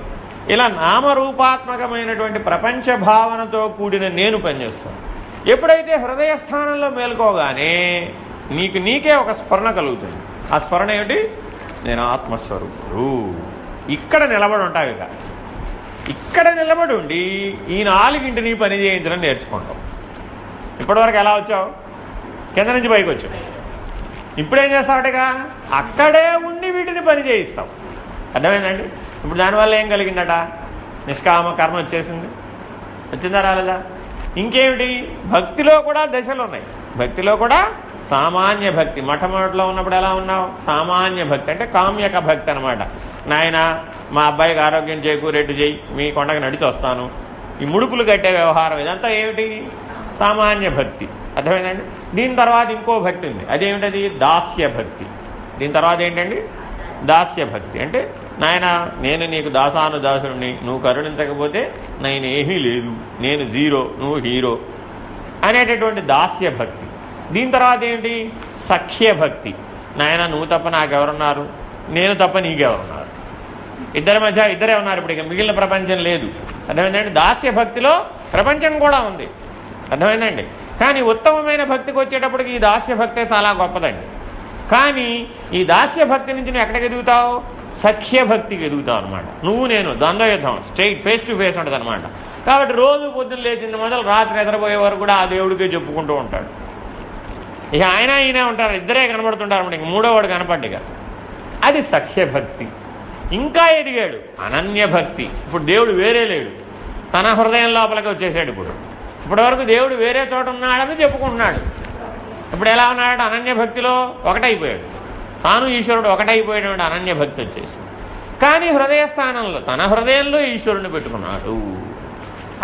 ఇలా నామరూపాత్మకమైనటువంటి ప్రపంచ భావనతో కూడిన నేను పనిచేస్తాను. ఎప్పుడైతే హృదయ స్థానంలో మేల్కోగానే నీకు నీకే ఒక స్మరణ కలుగుతుంది. ఆ స్మరణ ఏమిటి? నేను ఆత్మస్వరూపుడు. ఇక్కడ నిలబడి ఉంటావు ఇక. ఇక్కడ నిలబడి ఉండి ఈ నాలుగింటిని పని చేయించడం నేర్చుకుంటాం ఇప్పటివరకు ఎలా వచ్చావు? కింద నుంచి పైకి వచ్చావు. ఇప్పుడేం చేస్తావుటగా అక్కడే ఉండి వీటిని పని చేయిస్తావు. అర్థమైందండి? ఇప్పుడు దానివల్ల ఏం కలిగిందట? నిష్కామ కర్మ వచ్చేసింది. వచ్చిందా రాలేదా? ఇంకేమిటి? భక్తిలో కూడా దశలు ఉన్నాయి. భక్తిలో కూడా సామాన్య భక్తి. మొట్టమొదటిలో ఉన్నప్పుడు ఎలా ఉన్నావు? సామాన్య భక్తి. అంటే కామ్యక భక్తి అనమాట నాయన మా అబ్బాయికి ఆరోగ్యం చేకూరేట్టు చేయి మీ కొండకు నడిచి వస్తాను. ఈ ముడుపులు కట్టే వ్యవహారం ఇదంతా ఏమిటి? సామాన్య భక్తి. అర్థమైందండి? దీని తర్వాత ఇంకో భక్తి ఉంది. అదేమిటది? దాస్య భక్తి. దీని తర్వాత ఏంటండి? దాస్య భక్తి. అంటే నాయన నేను నీకు దాసాను దాసుని నువ్వు కరుణించకపోతే నేను ఏమీ లేదు. నేను జీరో నువ్వు హీరో అనేటటువంటి దాస్య భక్తి. దీని తర్వాత ఏంటి సఖ్య భక్తి. నాయన నువ్వు తప్ప నాకెవరున్నారు? నేను తప్ప నీకెవరున్నారు? ఇద్దరి మధ్య ఇద్దరే ఉన్నారు ఇప్పుడు ఇక మిగిలిన ప్రపంచం లేదు. అర్థమైందండి? దాస్య భక్తిలో ప్రపంచం కూడా ఉంది. అర్థమైందండి? కానీ ఉత్తమమైన భక్తికి వచ్చేటప్పటికి ఈ దాస్య భక్తే చాలా గొప్పదండి. కానీ ఈ దాస్య భక్తి నుంచి నువ్వు ఎక్కడికి ఎదుగుతావు? సఖ్య భక్తికి ఎదుగుతావు అనమాట నువ్వు నేను ద్వంద్వ యుద్ధం స్ట్రైట్ ఫేస్ టు ఫేస్ ఉంటుంది అనమాట కాబట్టి రోజు పొద్దున్న లేచిన మొదలు రాత్రి నిద్రపోయే వరకు కూడా ఆ దేవుడికే చెప్పుకుంటూ ఉంటాడు. ఇక ఆయన ఈయన ఉంటారు. ఇద్దరే కనబడుతుంటారు అన్నమాట. ఇంక మూడో వాడు కనపడ్డిగా అది సఖ్య భక్తి ఇంకా ఎదిగాడు. అనన్య భక్తి ఇప్పుడు దేవుడు వేరే లేడు. తన హృదయం లోపలికి వచ్చేసాడు ఇప్పుడు. ఇప్పటివరకు దేవుడు వేరే చోట ఉన్నాడని చెప్పుకుంటున్నాడు. ఇప్పుడు ఎలా ఉన్నాడు అనన్య భక్తిలో ఒకటైపోయాడు. తాను ఈశ్వరుడు ఒకటైపోయినటువంటి అనన్య భక్తి వచ్చేసి. కానీ హృదయస్థానంలో తన హృదయంలో ఈశ్వరుని పెట్టుకున్నాడు.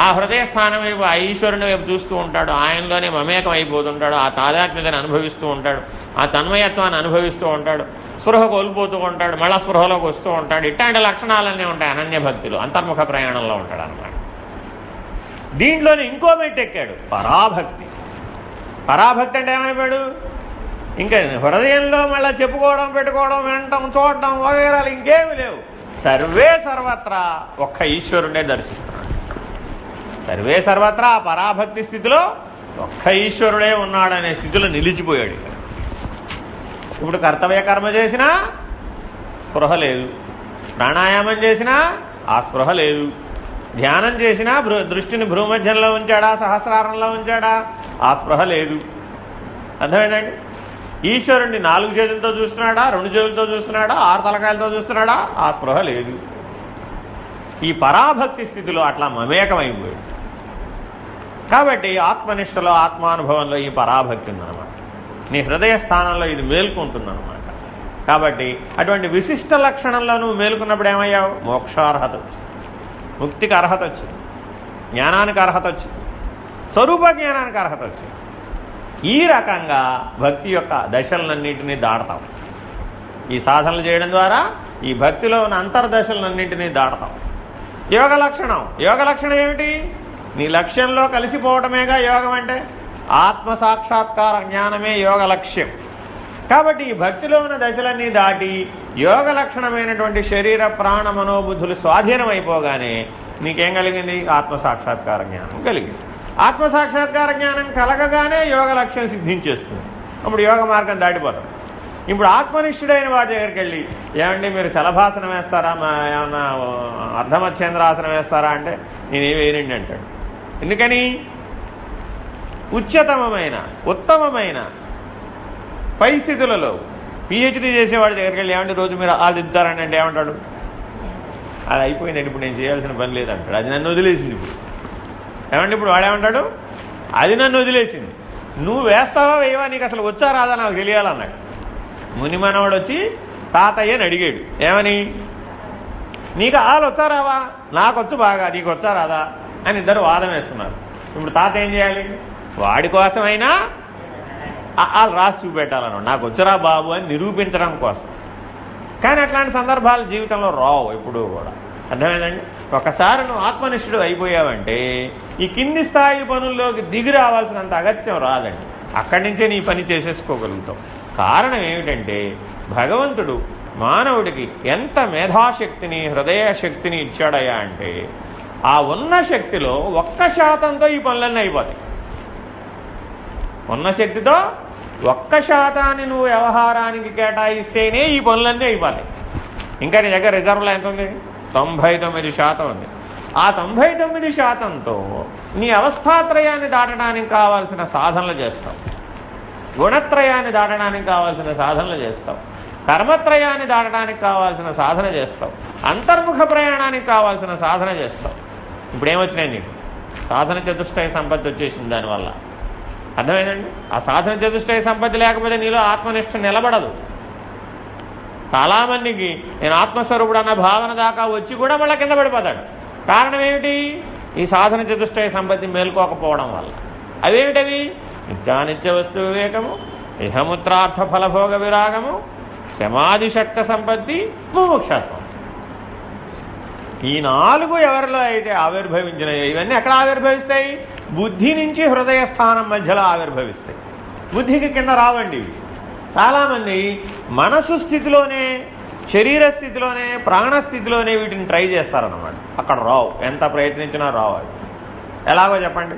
ఆ హృదయస్థానం వైపు ఆ ఈశ్వరుని వైపు చూస్తూ ఉంటాడు. ఆయనలోనే మమేకం అయిపోతుంటాడు. ఆ తాదాత్మ్యతను అనుభవిస్తూ ఉంటాడు. ఆ తన్మయత్వాన్ని అనుభవిస్తూ ఉంటాడు. స్పృహ కోల్పోతూ ఉంటాడు. మళ్ళా స్పృహలోకి వస్తూ ఉంటాడు. ఇట్లాంటి లక్షణాలన్నీ ఉంటాయి అనన్య భక్తులు. అంతర్ముఖ ప్రయాణంలో ఉంటాడు అనమాట దీంట్లోనే ఇంకో మెట్టెక్కాడు పరాభక్తి. పరాభక్తి అంటే ఏమైపోయాడు? ఇంకా హృదయంలో మళ్ళీ చెప్పుకోవడం పెట్టుకోవడం వినటం చూడటం వగేరాలు ఇంకేమి లేవు. సర్వే సర్వత్రా ఒక్క ఈశ్వరుడే దర్శిస్తున్నాడు. సర్వే సర్వత్రా పరాభక్తి స్థితిలో ఒక్క ఈశ్వరుడే ఉన్నాడనే స్థితిలో నిలిచిపోయాడు ఇప్పుడు కర్తవ్య కర్మ చేసినా స్పృహ లేదు. ప్రాణాయామం చేసినా ఆ స్పృహ లేదు. ధ్యానం చేసినా భృ దృష్టిని భ్రూమధ్యంలో ఉంచాడా సహస్రారంలో ఉంచాడా ఆ స్పృహ లేదు. అర్థమైందండి? ఈశ్వరుణ్ణి నాలుగు చేతులతో చూస్తున్నాడా? రెండు చేతులతో చూస్తున్నాడా? ఆరు తలకాయలతో చూస్తున్నాడా? ఆ స్పృహ లేదు. ఈ పరాభక్తి స్థితిలో అట్లా మమేకమైపోయాడు. కాబట్టి ఆత్మనిష్టలో ఆత్మానుభవంలో ఈ పరాభక్తి ఉందన్నమాట. నీ హృదయ స్థానంలో ఇది మేల్కొంటుందన్నమాట. కాబట్టి అటువంటి విశిష్ట లక్షణంలో నువ్వు మేల్కొన్నప్పుడు ఏమయ్యావు? మోక్షార్హత వచ్చింది. ముక్తికి అర్హత వచ్చింది. జ్ఞానానికి అర్హత వచ్చింది. స్వరూప జ్ఞానానికి అర్హత వచ్చింది. ఈ రకంగా భక్తి యొక్క దశలన్నింటినీ దాడతాం ఈ సాధనలు చేయడం ద్వారా ఈ భక్తిలో ఉన్న అంతర్దశలన్నింటినీ దాడతాం యోగ లక్షణం. యోగ లక్షణం ఏమిటి? నీ లక్ష్యంలో కలిసిపోవటమేగా యోగం అంటే? ఆత్మ సాక్షాత్కార జ్ఞానమే యోగ లక్ష్యం. కాబట్టి ఈ భక్తిలో ఉన్న దశలన్నీ దాటి యోగ లక్షణమైనటువంటి శరీర ప్రాణ మనోబుద్ధులు అయిపోగానే నీకేం కలిగింది? ఆత్మ సాక్షాత్కార జ్ఞానం కలిగింది. ఆత్మ సాక్షాత్కార జ్ఞానం కలగగానే యోగ లక్ష్యం సిద్ధించేస్తుంది. అప్పుడు యోగ మార్గం దాటిపోతాం. ఇప్పుడు ఆత్మనిష్ఠుడైన వాడి దగ్గరికి వెళ్ళి ఏమండి మీరు శలభాసనం వేస్తారా? మా ఏమన్నా అర్ధమచ్చేంద్రాసనం వేస్తారా? అంటే నేనేం వేయనండి అంటాడు. ఎందుకని? ఉచ్చతమైన ఉత్తమమైన పరిస్థితులలో పిహెచ్డి పిహెచ్డీ చేసేవాడి దగ్గరికి వెళ్ళి ఏమంటే రోజు మీరు అది ఇద్దారని అంటే ఏమంటాడు? అది అయిపోయిందండి ఇప్పుడు నేను చేయాల్సిన పని లేదంటాడు. అది నన్ను వదిలేసింది ఇప్పుడు. ఏమంటే ఇప్పుడు వాడేమంటాడు అది నన్ను వదిలేసింది. నువ్వు వేస్తావా వేయవా? నీకు అసలు వచ్చా రాదా? నాకు తెలియాలన్నాడు. ముని మనవాడు వచ్చి తాతయ్యని అడిగాడు. ఏమని? నీకు ఆలు వచ్చా రావా? నాకు వచ్చు బాగా. నీకు వచ్చా రాదా? అని ఇద్దరు వాదం వేస్తున్నారు. ఇప్పుడు తాత ఏం చేయాలి? వాడి కోసమైనా వాళ్ళు రాసి చూపెట్టాలన్నాడు. నాకు వచ్చరా బాబు అని నిరూపించడం కోసం. కానీ అట్లాంటి సందర్భాలు జీవితంలో రావు ఎప్పుడూ కూడా. అర్థమైందండి? ఒకసారి నువ్వు ఆత్మనిష్ఠుడు అయిపోయావంటే ఈ కింది స్థాయి పనుల్లోకి దిగి రావాల్సినంత అగత్యం రాదండి. అక్కడి నుంచే నీ పని చేసేసుకోగలుగుతావు. కారణం ఏమిటంటే భగవంతుడు మానవుడికి ఎంత మేధాశక్తిని హృదయ శక్తిని ఇచ్చాడయ్యా అంటే ఆ ఉన్న శక్తిలో ఒక్క శాతంతో ఈ పనులన్నీ అయిపోతాయి. ఉన్న శక్తితో ఒక్క శాతాన్ని నువ్వు వ్యవహారానికి కేటాయిస్తేనే ఈ పనులన్నీ అయిపోతాయి. ఇంకా నీ దగ్గర రిజర్వ్లో ఎంత ఉంది తొంభై తొమ్మిది శాతం ఉంది. ఆ తొంభై తొమ్మిది శాతంతో నీ అవస్థాత్రయాన్ని దాటడానికి కావాల్సిన సాధనలు చేస్తావు. గుణత్రయాన్ని దాటడానికి కావాల్సిన సాధనలు చేస్తావు. కర్మత్రయాన్ని దాటడానికి కావాల్సిన సాధన చేస్తావు. అంతర్ముఖ ప్రయాణానికి కావాల్సిన సాధన చేస్తావు. ఇప్పుడు ఏమొచ్చినాయి నీకు? సాధన చతుష్టయ సంపత్తి వచ్చేసింది దానివల్ల. అర్థమైందండి? ఆ సాధన చతుష్టయ సంపత్తి లేకపోతే నీలో ఆత్మనిష్ట నిలబడదు. చాలామందికి నేను ఆత్మస్వరూపుడు అన్న భావన దాకా వచ్చి కూడా మళ్ళీ కింద పడిపోతాడు. కారణం ఏమిటి? ఈ సాధన చతుష్టయ సంపత్తి మేల్కోకపోవడం వల్ల. అవేమిటవి? నిత్యానిత్య వస్తు వివేకము ఇహముత్రార్థ ఫలభోగ విరాగము సమాధిశక్త సంపత్తి ముముక్షత్వం. ఈ నాలుగు ఎవరిలో అయితే ఆవిర్భవించినాయో ఇవన్నీ ఎక్కడ ఆవిర్భవిస్తాయి? బుద్ధి నుంచి హృదయ స్థానం మధ్యలో ఆవిర్భవిస్తాయి. బుద్ధికి కింద రావండి ఇవి. చాలామంది మనసు స్థితిలోనే శరీర స్థితిలోనే ప్రాణ స్థితిలోనే వీటిని ట్రై చేస్తారన్నమాట. అక్కడ రావు. ఎంత ప్రయత్నించినా రావు అవి ఎలాగో చెప్పండి?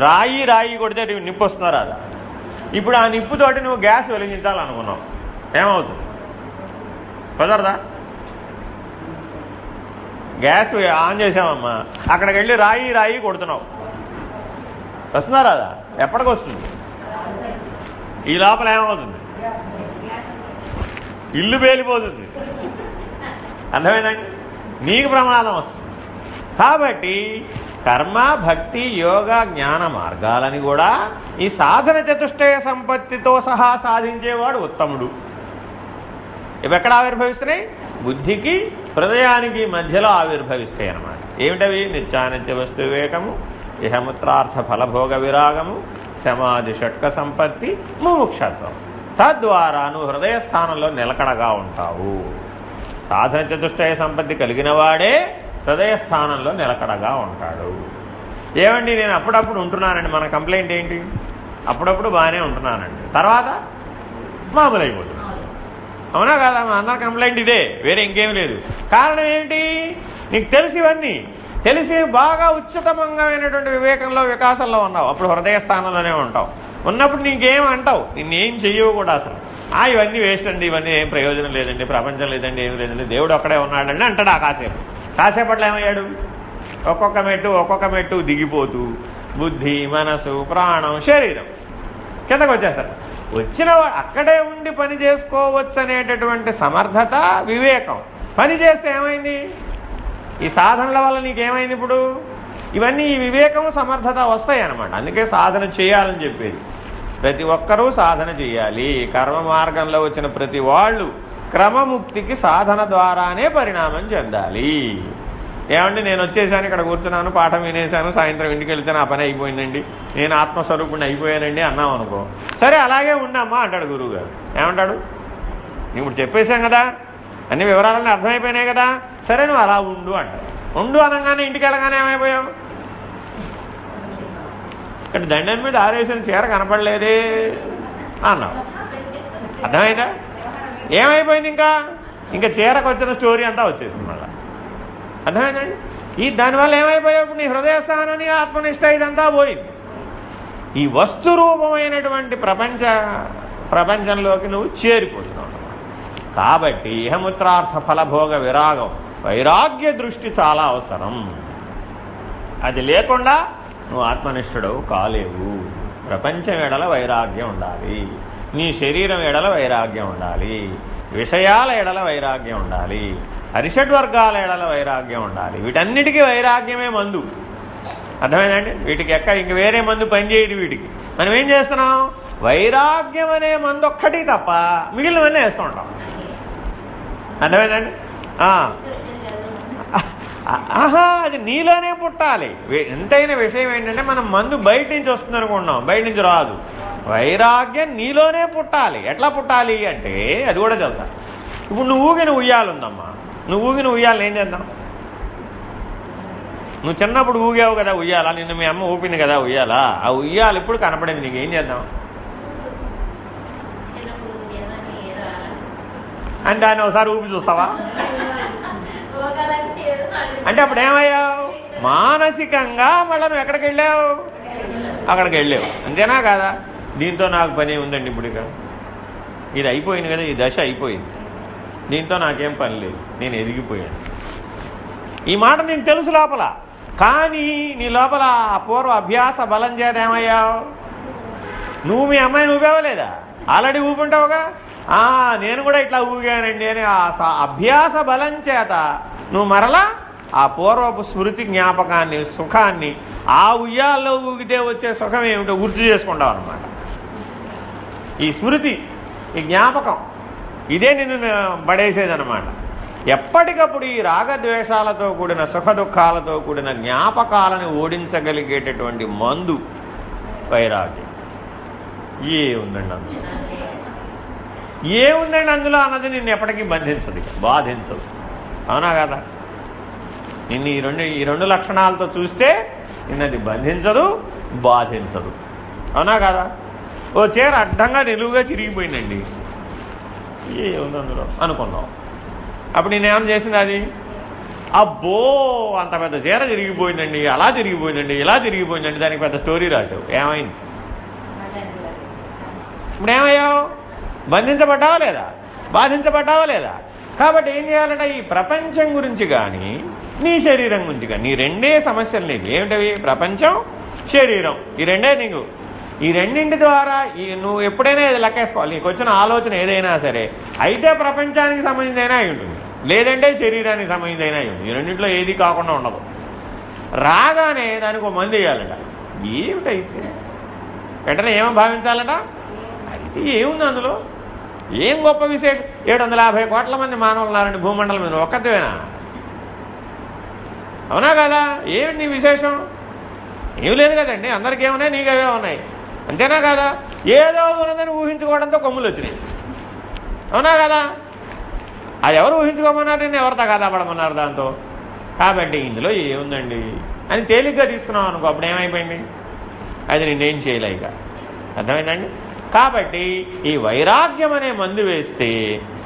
రాయి రాయి కొడితే నిప్పు వస్తున్నారు అదా ఇప్పుడు ఆ నిప్పుతోటి నువ్వు గ్యాస్ వెలిగించాలనుకున్నావు. ఏమవుతుంది? కుదరదా? గ్యాస్ ఆన్ చేసామమ్మా అక్కడికి వెళ్ళి రాయి రాయి కొడుతున్నావు. వస్తున్నారా అదా ఎప్పటికి వస్తుంది ఈ లోపల ఏమవుతుంది? ఇల్లు పేలిపోతుంది. అర్థమైందండి? నీకు ప్రమాదం వస్తుంది. కాబట్టి కర్మ భక్తి యోగ జ్ఞాన మార్గాలని కూడా ఈ సాధన చతుష్టయ సంపత్తితో సహా సాధించేవాడు ఉత్తముడు. ఇవి ఎక్కడ ఆవిర్భవిస్తున్నాయి? బుద్ధికి హృదయానికి మధ్యలో ఆవిర్భవిస్తాయి అన్నమాట. ఏమిటవి? నిత్యానిత్య వస్తు వివేకము ఇహముత్రార్థ ఫలభోగ విరాగము సమాధి షట్క సంపత్తి ముముక్షత్వం. తద్వారా నువ్వు హృదయ స్థానంలో నిలకడగా ఉంటావు. సాధన చతుష్టయ సంపత్తి కలిగిన వాడే హృదయ స్థానంలో నిలకడగా ఉంటాడు. ఏమండి నేను అప్పుడప్పుడు ఉంటున్నానండి మన కంప్లైంట్ ఏంటి? అప్పుడప్పుడు బాగానే ఉంటున్నానండి. తర్వాత మామూలు అయిపోతుంది అవునా కాదా? మా అందరి కంప్లైంట్ ఇదే. వేరే ఇంకేం లేదు. కారణం ఏంటి? నీకు తెలిసి ఇవన్నీ. తెలిసి బాగా ఉచితమంగమైనటువంటి వివేకంలో వికాసంలో ఉన్నావు. అప్పుడు హృదయ స్థానంలోనే ఉంటావు. ఉన్నప్పుడు నీకేం అంటావు? నిన్నేం చెయ్యవు కూడా అసలు. ఆ ఇవన్నీ వేస్ట్ అండి. ఇవన్నీ ఏం ప్రయోజనం లేదండి. ప్రపంచం లేదండి. ఏం లేదండి. దేవుడు ఒక్కడే ఉన్నాడండి అంటాడు ఆ కాసేపు. కాసేపట్లో ఏమయ్యాడు? ఒక్కొక్క మెట్టు ఒక్కొక్క మెట్టు దిగిపోతూ బుద్ధి మనసు ప్రాణం శరీరం కిందకు వచ్చేస్తారు. వచ్చిన అక్కడే ఉండి పని చేసుకోవచ్చు అనేటటువంటి సమర్థత వివేకం. పని చేస్తే ఏమైంది? ఈ సాధనల వల్ల నీకేమైంది ఇప్పుడు? ఇవన్నీ ఈ వివేకం సమర్థత వస్తాయి అనమాట అందుకే సాధన చేయాలని చెప్పేది. ప్రతి ఒక్కరూ సాధన చేయాలి. కర్మ మార్గంలో వచ్చిన ప్రతి వాళ్ళు క్రమముక్తికి సాధన ద్వారానే పరిణామం చెందాలి. ఏమంటే నేను వచ్చేసాను ఇక్కడ కూర్చున్నాను పాఠం వినేశాను సాయంత్రం ఇంటికి వెళ్తే నా పని అయిపోయిందండి. నేను ఆత్మస్వరూపుణ్ణి అయిపోయానండి అన్నాం అనుకో. సరే అలాగే ఉండమ్మా అంటాడు గురువు గారు ఏమంటాడు? ఇప్పుడు చెప్పేశాం కదా అన్ని వివరాలన్నీ అర్థమైపోయినాయి కదా. సరే నువ్వు అలా ఉండు అంటాడు. ఉండు అనగానే ఇంటికి వెళ్ళగానే ఏమైపోయావు? ఇక్కడ దండం మీద ఆరేసిన చీర కనపడలేదే అన్నావు అర్థమైందా? ఏమైపోయింది ఇంకా? ఇంకా చీరకు వచ్చిన స్టోరీ అంతా వచ్చేసింది మళ్ళీ. అర్థమైందండి? ఈ దానివల్ల ఏమైపోయావు? నీ హృదయస్థానాన్ని ఆత్మనిష్ట ఇదంతా పోయింది. ఈ వస్తు రూపమైనటువంటి ప్రపంచ ప్రపంచంలోకి నువ్వు చేరిపోతున్నావు. కాబట్టి ఇహముత్రార్థ ఫలభోగ విరాగం వైరాగ్య దృష్టి చాలా అవసరం. అది లేకుండా నువ్వు ఆత్మనిష్ఠుడవు కాలేవు. ప్రపంచం ఎడల వైరాగ్యం ఉండాలి. నీ శరీరం ఎడల వైరాగ్యం ఉండాలి. విషయాల ఎడల వైరాగ్యం ఉండాలి. హరిషడ్వర్గాల ఎడల వైరాగ్యం ఉండాలి. వీటన్నిటికీ వైరాగ్యమే మందు. అర్థమైందండి? వీటికి ఎక్క ఇంక వేరే మందు పనిచేయదు వీటికి. మనం ఏం చేస్తున్నాం? వైరాగ్యం అనే మందు ఒక్కటి తప్ప మిగిలినవన్నీ వేస్తూ ఉంటాం. అర్థమైందండి? ఆ- ఆహా అది నీలోనే పుట్టాలి. ఎంతైన విషయం ఏంటంటే మనం మందు బయట నుంచి వస్తుంది అనుకుంటున్నాం. బయట నుంచి రాదు. వైరాగ్యం నీలోనే పుట్టాలి. ఎట్లా పుట్టాలి అంటే అది కూడా తెలుసా ఇప్పుడు నువ్వు ఊగిన ఉయ్యాలుందమ్మా నువ్వు ఊగిన ఉయ్యాలు ఏం చేద్దాం? నువ్వు చిన్నప్పుడు ఊగావు కదా ఉయ్యాల? నిన్ను మీ అమ్మ ఊపింది కదా ఉయ్యాల? ఆ ఉయ్యాలు ఇప్పుడు కనపడింది నీకు. ఏం చేద్దాం? అని దాన్ని ఒకసారి ఊపి చూస్తావా? *laughs* *laughs* అంటే అప్పుడు ఏమయ్యావు? మానసికంగా మళ్ళీ నువ్వు ఎక్కడికి వెళ్ళావు? అక్కడికి వెళ్ళావు. అంతేనా కాదా? దీంతో నాకు పని ఉందండి ఇప్పుడు ఇక. ఇది అయిపోయింది కదా ఈ దశ అయిపోయింది. దీంతో నాకేం పని లేదు. నేను ఎదిగిపోయాను. ఈ మాట నేను తెలుసు లోపల. కానీ నీ లోపల ఆ పూర్వ అభ్యాస బలం చేత ఏమయ్యావు? నువ్వు మీ అమ్మాయి నువ్వేవలేదా ఆల్రెడీ ఊపుంటావుగా? నేను కూడా ఇట్లా ఊగానండి. అని ఆ స- అభ్యాస బలం చేత నువ్వు మరలా ఆ పూర్వపు స్మృతి జ్ఞాపకాన్ని సుఖాన్ని ఆ ఉయ్యాల్లో ఊగితే వచ్చే సుఖం ఏమిటో గుర్తు చేసుకుంటావు అనమాట ఈ స్మృతి ఈ జ్ఞాపకం ఇదే నిన్ను పడేసేదనమాట ఎప్పటికప్పుడు ఈ రాగద్వేషాలతో కూడిన సుఖ దుఃఖాలతో కూడిన జ్ఞాపకాలను ఓడించగలిగేటటువంటి మందు వైరాగ్యం. ఏ ఉందండి అందులో? ఏ ఉందండి అందులో అన్నది నిన్ను ఎప్పటికీ బంధించదు బాధించదు. అవునా కదా? నిన్ను ఈ రెండు ఈ రెండు లక్షణాలతో చూస్తే నిన్నది బంధించదు బాధించదు. అవునా కదా? ఓ చీర అడ్డంగా నిలువుగా చిరిగిపోయిందండి. ఏ ఉంది అందులో? అనుకున్నావు అప్పుడు నేనేం చేసింది అది? అబ్బో అంత పెద్ద చీర తిరిగిపోయిందండి అలా తిరిగిపోయిందండి ఇలా తిరిగిపోయిందండి దానికి పెద్ద స్టోరీ రాసావు ఏమైంది? ఇప్పుడు ఏమయ్యావు? బంధించబడ్డావా లేదా? బాధించబడ్డావా లేదా? కాబట్టి ఏం చేయాలంటే ఈ ప్రపంచం గురించి కానీ నీ శరీరం గురించి కానీ నీ రెండే సమస్యలు నీకు. ఏమిటవి? ప్రపంచం శరీరం. ఈ రెండే నీకు. ఈ రెండింటి ద్వారా ఈ నువ్వు ఎప్పుడైనా ఇది లెక్కేసుకోవాలి? నీకు వచ్చిన ఆలోచన ఏదైనా సరే. అయితే ప్రపంచానికి సంబంధించిన అయి ఉంటుంది. లేదంటే శరీరానికి సంబంధించిన అయి ఉంటుంది. ఈ రెండింటిలో ఏది కాకుండా ఉండదు. రాగానే దానికి ఒక మంది వేయాలట. ఏమిటైతే? వెంటనే ఏమో భావించాలట? అయితే ఏముంది అందులో? ఏం గొప్ప విశేషం? ఏడు వందల యాభై కోట్ల మంది మానవులు ఉన్నారండి భూమండలం మీద. ఒక్కదేనా అవునా కదా? ఏమిటి నీ విశేషం? ఏమి లేదు కదండి. అందరికీ ఏమున్నాయి? నీకు అవే ఉన్నాయి. అంతేనా కదా? ఏదో ఉన్నదని ఊహించుకోవడంతో కొమ్ములు వచ్చినాయి. అవునా కదా? అది ఎవరు ఊహించుకోమన్నారు? నేను ఎవరితో కదా దాంతో? కాబట్టి ఇందులో ఏముందండి? అని తేలిగ్గా తీసుకున్నాం అనుకో అప్పుడు ఏమైపోయింది? అది నేనేం చేయలేక అర్థమైందండి కాబట్టి ఈ వైరాగ్యం అనే మందు వేస్తే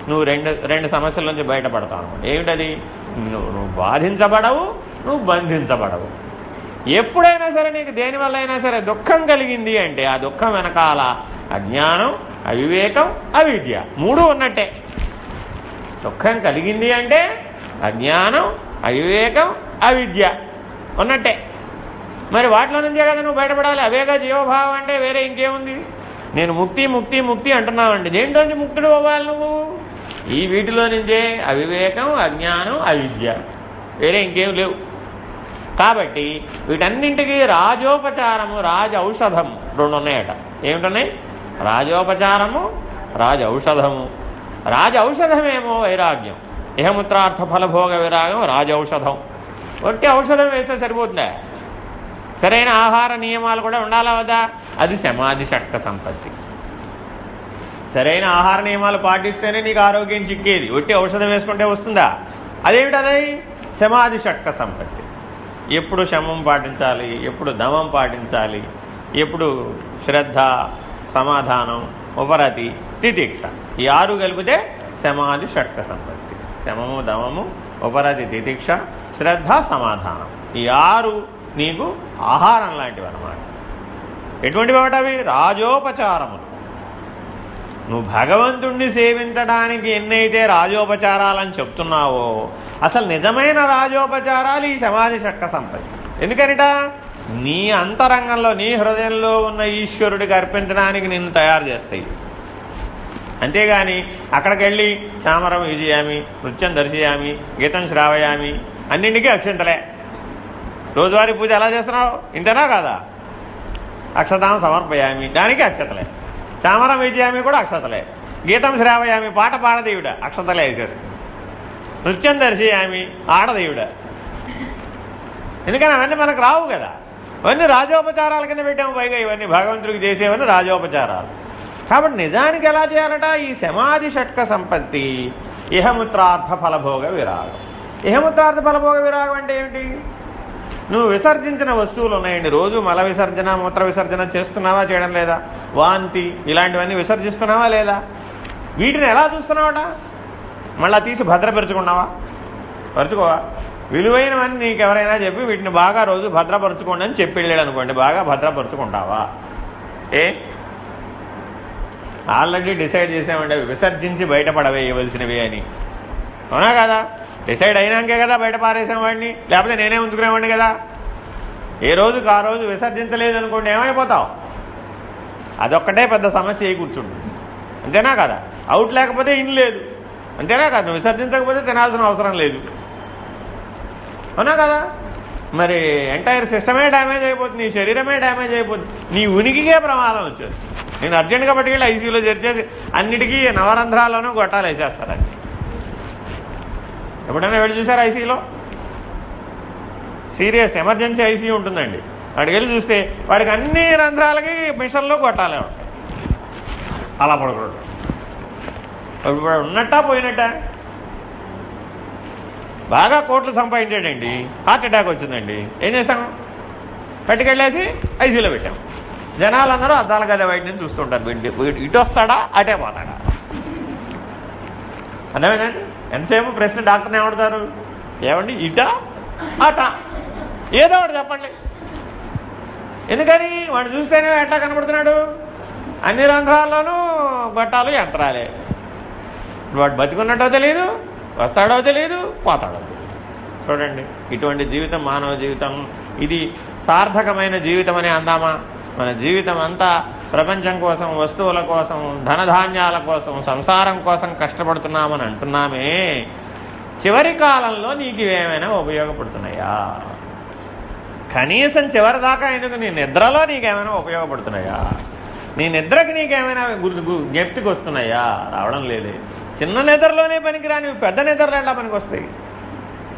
నువ్వు రెండు రెండు సమస్యల నుంచి బయటపడతావు అనమాట ఏమిటది? నువ్వు నువ్వు బాధించబడవు నువ్వు బంధించబడవు. ఎప్పుడైనా సరే నీకు దేనివల్ల అయినా సరే దుఃఖం కలిగింది అంటే ఆ దుఃఖం వెనకాల అజ్ఞానం అవివేకం అవిద్య మూడు ఉన్నట్టే. దుఃఖం కలిగింది అంటే అజ్ఞానం అవివేకం అవిద్య ఉన్నట్టే. మరి వాటిలో నుంచే కదా నువ్వు బయటపడాలి? అవేగా జీవభావం అంటే వేరే ఇంకేముంది? నేను ముక్తి ముక్తి ముక్తి అంటున్నావండి. దేంట్లోంచి ముక్తుడు అవ్వాలి నువ్వు? ఈ వీటిలో నుంచే అవివేకం అజ్ఞానం అవిద్య. వేరే ఇంకేం లేవు. కాబట్టి వీటన్నింటికి రాజోపచారము రాజ ఔషధం రెండు ఉన్నాయట ఏమిటున్నాయి? రాజోపచారము రాజ ఔషధము రాజ ఔషధమేమో వైరాగ్యం. ఇహముత్రార్థ ఫలభోగ విరాగం రాజ ఔషధం ఒట్టి ఔషధం వేస్తే సరిపోతుందా? సరైన ఆహార నియమాలు కూడా ఉండాలా వదా అది సమాధి షట్క సంపత్తి. సరైన ఆహార నియమాలు పాటిస్తేనే నీకు ఆరోగ్యం చిక్కేది. ఒట్టి ఔషధం వేసుకుంటే వస్తుందా? అదేమిటది? సమాధి షట్క సంపత్తి. ఎప్పుడు శమం పాటించాలి ఎప్పుడు దమం పాటించాలి ఎప్పుడు శ్రద్ధ సమాధానం ఉపరతి తితిక్ష. ఈ ఆరు కలిపితే శమాది షట్క సంపత్తి. శమము దమము ఉపరతి తితిక్ష శ్రద్ధ సమాధానం. ఈ ఆరు నీకు ఆహారం లాంటివి అన్నమాట ఎటువంటివి ఒకటి అవి? రాజోపచారములు. నువ్వు భగవంతుణ్ణి సేవించడానికి ఎన్నైతే రాజోపచారాలని చెప్తున్నావో అసలు నిజమైన రాజోపచారాలు ఈ సమాధి చక్క సంపత్తి ఎందుకనిట? నీ అంతరంగంలో నీ హృదయంలో ఉన్న ఈశ్వరుడికి అర్పించడానికి నిన్ను తయారు చేస్తాయి. అంతేగాని అక్కడికి వెళ్ళి చామరం విజయామి నృత్యం దర్శయామి గీతం శ్రావయామి అన్నింటికీ అక్షింతలే. రోజువారీ పూజ ఎలా చేస్తున్నావు? ఇంతేనా కాదా? అక్షతాం సమర్పయామి. దానికి అక్షతలే. చామరం విజయామి కూడా అక్షతలే. గీతం శ్రావయామి పాట పాడదేవిడ అక్షతలే వేసేస్తుంది నృత్యం దర్శయామి ఆడదేవిడ. ఎందుకని అవన్నీ మనకు రావు కదా? అవన్నీ రాజోపచారాల కింద పెట్టాము పైగా ఇవన్నీ భగవంతుడికి చేసేవన్నీ రాజోపచారాలు. కాబట్టి నిజానికి ఎలా చేయాలట? ఈ సమాధి షట్క సంపత్తి ఇహముత్రార్థ ఫలభోగ విరాగం. ఇహముత్రార్థ ఫలభోగ విరాగం అంటే ఏమిటి? నువ్వు విసర్జించిన వస్తువులు ఉన్నాయండి. రోజు మల విసర్జన మూత్ర విసర్జన చేస్తున్నావా చేయడం లేదా? వాంతి ఇలాంటివన్నీ విసర్జిస్తున్నావా లేదా? వీటిని ఎలా చూస్తున్నావట? మళ్ళా తీసి భద్రపరుచుకున్నావా? పరుచుకోవా? విలువైనవన్నీ నీకు ఎవరైనా చెప్పి వీటిని బాగా రోజు భద్రపరచుకోండి అని చెప్పి వెళ్ళాడు అనుకోండి. బాగా భద్రపరుచుకుంటావా? ఏ? ఆల్రెడీ డిసైడ్ చేసామంటే విసర్జించి బయటపడవేయవలసినవి అని. అవునా కదా? డిసైడ్ అయినాకే కదా బయట పారేసాం వాడిని? లేకపోతే నేనే ఉంచుకునేవాడిని కదా? ఏ రోజుకి ఆ రోజు విసర్జించలేదు అనుకోండి ఏమైపోతావు? అదొక్కటే పెద్ద సమస్య అయి కూర్చుంటుంది. అంతేనా కదా? అవుట్ లేకపోతే ఇన్ లేదు. అంతేనా కదా? నువ్వు విసర్జించకపోతే తినాల్సిన అవసరం లేదు. అవునా కదా? మరి ఎంటైర్ సిస్టమే డ్యామేజ్ అయిపోతుంది. నీ శరీరమే డ్యామేజ్ అయిపోతుంది. నీ ఉనికికే ప్రమాదం వచ్చేది నేను అర్జెంటుగా పట్టుకెళ్ళి ఐసీయూలో చేర్చేసి అన్నిటికీ నవరంధ్రాల్లోనూ గొట్టాలు వేసేస్తారండి ఎప్పుడైనా వెళ్ళి చూసారు ఐసీలో సీరియస్ ఎమర్జెన్సీ ఐసీ ఉంటుందండి. అక్కడికి వెళ్ళి చూస్తే వాడికి అన్ని రంధ్రాలకి మిషన్లో కొట్టాలి ఉంటాయి అలా పడుకోవడం ఇప్పుడు ఉన్నట్టా పోయినట్టా? బాగా కోట్లు సంపాదించాడండి. హార్ట్ అటాక్ వచ్చిందండి. ఏం చేసాం పట్టుకెళ్ళేసి ఐసీలో పెట్టాం. జనాలందరూ అద్దాల గది బయట నుంచి చూస్తుంటారు. ఇటు వస్తాడా అటే పోతాడా? అర్థమేనండి ఎంతసేపు ప్రశ్న డాక్టర్ని ఏమడతారు ఏమండి ఇటా? అట? ఏదో ఒకటి చెప్పండి. ఎందుకని? వాడు చూస్తేనే ఎట్లా కనబడుతున్నాడు? అన్ని రంధ్రాల్లోనూ గొట్టాలు యంత్రాలే. వాడు బతికున్నట్టో తెలియదు వస్తాడో తెలియదు పోతాడో చూడండి ఇటువంటి జీవితం మానవ జీవితం. ఇది సార్థకమైన జీవితం అని అందామా? మన జీవితం అంతా ప్రపంచం కోసం వస్తువుల కోసం ధనధాన్యాల కోసం సంసారం కోసం కష్టపడుతున్నామని అంటున్నామే. చివరి కాలంలో నీకు ఇవేమైనా ఉపయోగపడుతున్నాయా? కనీసం చివరి దాకా ఎందుకు నీ నిద్రలో నీకేమైనా ఉపయోగపడుతున్నాయా? నీ నిద్రకి నీకేమైనా జ్ఞప్తికి వస్తున్నాయా రావడం లేదే. చిన్న నిద్రలోనే పనికిరాని పెద్ద నిద్రలు ఎలా పనికి వస్తాయి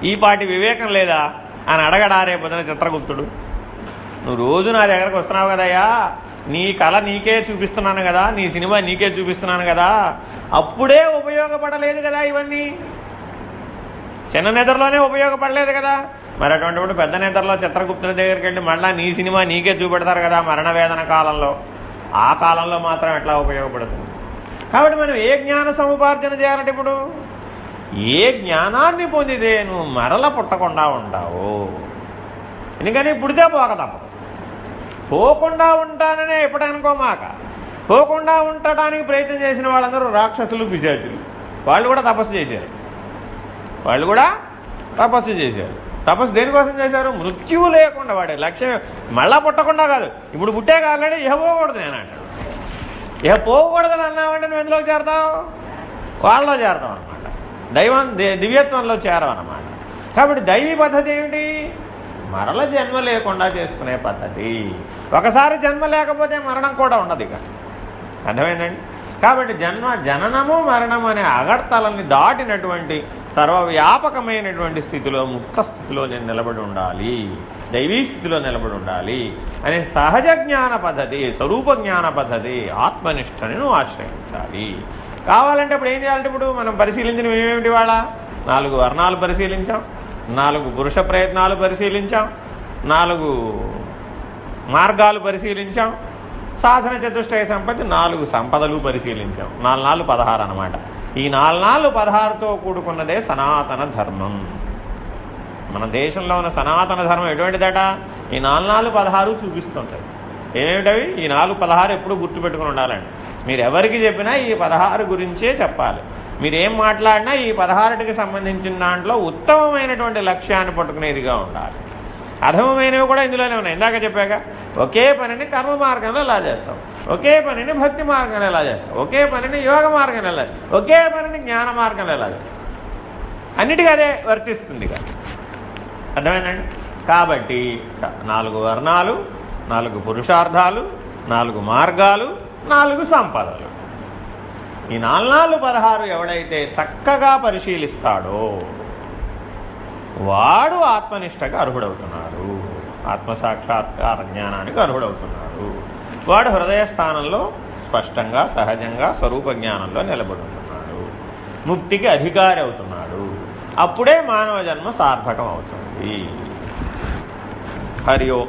ఈ పాటి వివేకం లేదా? అని అడగడారే పొద్దున చిత్రగుప్తుడు. నువ్వు రోజు నా దగ్గరకు వస్తున్నావు కదయ్యా. నీ కళ నీకే చూపిస్తున్నాను కదా నీ సినిమా నీకే చూపిస్తున్నాను కదా. అప్పుడే ఉపయోగపడలేదు కదా ఇవన్నీ. చిన్న నిద్రలోనే ఉపయోగపడలేదు కదా. మరి అటువంటిప్పుడు పెద్ద నిద్రలో చిత్రగుప్తుల దగ్గరికి వెళ్ళి మళ్ళీ నీ సినిమా నీకే చూపెడతారు కదా మరణ వేదన కాలంలో. ఆ కాలంలో మాత్రం ఎట్లా ఉపయోగపడుతుంది కాబట్టి మనం ఏ జ్ఞాన సముపార్జన చేయాలంటే ఇప్పుడు? ఏ జ్ఞానాన్ని పొందితే నువ్వు మరల పుట్టకుండా ఉంటావు. ఎందుకని పుడితే పోక తప్పదు. పోకుండా ఉంటాననే ఎప్పుడనుకో మాక పోకుండా ఉండటానికి ప్రయత్నం చేసిన వాళ్ళందరూ రాక్షసులు పిశాచులు. వాళ్ళు కూడా తపస్సు చేశారు. వాళ్ళు కూడా తపస్సు చేశారు. తపస్సు దేనికోసం చేశారు? మృత్యువు లేకుండా వాడే లక్ష్యం మళ్ళా పుట్టకుండా కాదు. ఇప్పుడు పుట్టే కాదు ఇహ పోకూడదు నేను అంటాడు ఇహ పోకూడదని అన్నామంటే నువ్వు ఎందులోకి చేరతావు? వాళ్ళలో చేరతాం అనమాట దైవం దివ్యత్వంలో చేరవు అనమాట కాబట్టి దైవీ పద్ధతి ఏమిటి? మరల జన్మ లేకుండా చేసుకునే పద్ధతి. ఒకసారి జన్మ లేకపోతే మరణం కూడా ఉండదు ఇక. అర్థమైందండి? కాబట్టి జన్మ జననము మరణం అనే అగడ్తలని దాటినటువంటి సర్వవ్యాపకమైనటువంటి స్థితిలో ముక్త స్థితిలో నేను నిలబడి ఉండాలి. దైవీ స్థితిలో నిలబడి ఉండాలి అనే సహజ జ్ఞాన పద్ధతి స్వరూప జ్ఞాన పద్ధతి ఆత్మనిష్టని నువ్వు ఆశ్రయించాలి. కావాలంటే ఇప్పుడు ఏం చేయాలంటే ఇప్పుడు మనం పరిశీలించిన ఏమేమిటి వాళ్ళ నాలుగు వర్ణాలు పరిశీలించాం. నాలుగు పురుష ప్రయత్నాలు పరిశీలించాం నాలుగు మార్గాలు పరిశీలించాం సాధన చతుష్టయ సంపత్తి నాలుగు సంపదలు పరిశీలించాం. నాలుగు నాలుగు పదహారు అనమాట ఈ నాలుగు నాలుగు పదహారుతో కూడుకున్నదే సనాతన ధర్మం. మన దేశంలో ఉన్న సనాతన ధర్మం ఎటువంటిదట? ఈ నాలుగు నాలుగు పదహారు చూపిస్తుంటాయి. ఏమేమిటవి? ఈ నాలుగు పదహారు ఎప్పుడు గుర్తుపెట్టుకుని ఉండాలండి. మీరు ఎవరికి చెప్పినా ఈ పదహారు గురించే చెప్పాలి. మీరు ఏం మాట్లాడినా ఈ పదహారుటికి సంబంధించిన దాంట్లో ఉత్తమమైనటువంటి లక్ష్యాన్ని పట్టుకునేదిగా ఉండాలి. అధమమైనవి కూడా ఇందులోనే ఉన్నాయి. ఇందాక చెప్పాక ఒకే పనిని కర్మ మార్గంలో ఎలా చేస్తాం? ఒకే పనిని భక్తి మార్గంలో ఎలా చేస్తాం? ఒకే పనిని యోగ మార్గంలో ఎలా ఒకే పనిని జ్ఞాన మార్గంలో ఎలా చేస్తాం? అన్నిటికీ అదే వర్తిస్తుంది అర్థమైందండి? కాబట్టి నాలుగు వర్ణాలు నాలుగు పురుషార్థాలు నాలుగు మార్గాలు నాలుగు సంపదలు. ఈ నాలుగు నాలుగు పదహారు ఎవడైతే చక్కగా పరిశీలిస్తాడో వాడు ఆత్మనిష్టకు అర్హుడవుతున్నాడు. ఆత్మసాక్షాత్కార జ్ఞానానికి అర్హుడవుతున్నాడు. వాడు హృదయ స్థానంలో స్పష్టంగా సహజంగా స్వరూప జ్ఞానంలో నిలబడుతున్నాడు. ముక్తికి అధికారి అవుతున్నాడు. అప్పుడే మానవ జన్మ సార్థకం అవుతుంది. హరి ఓం.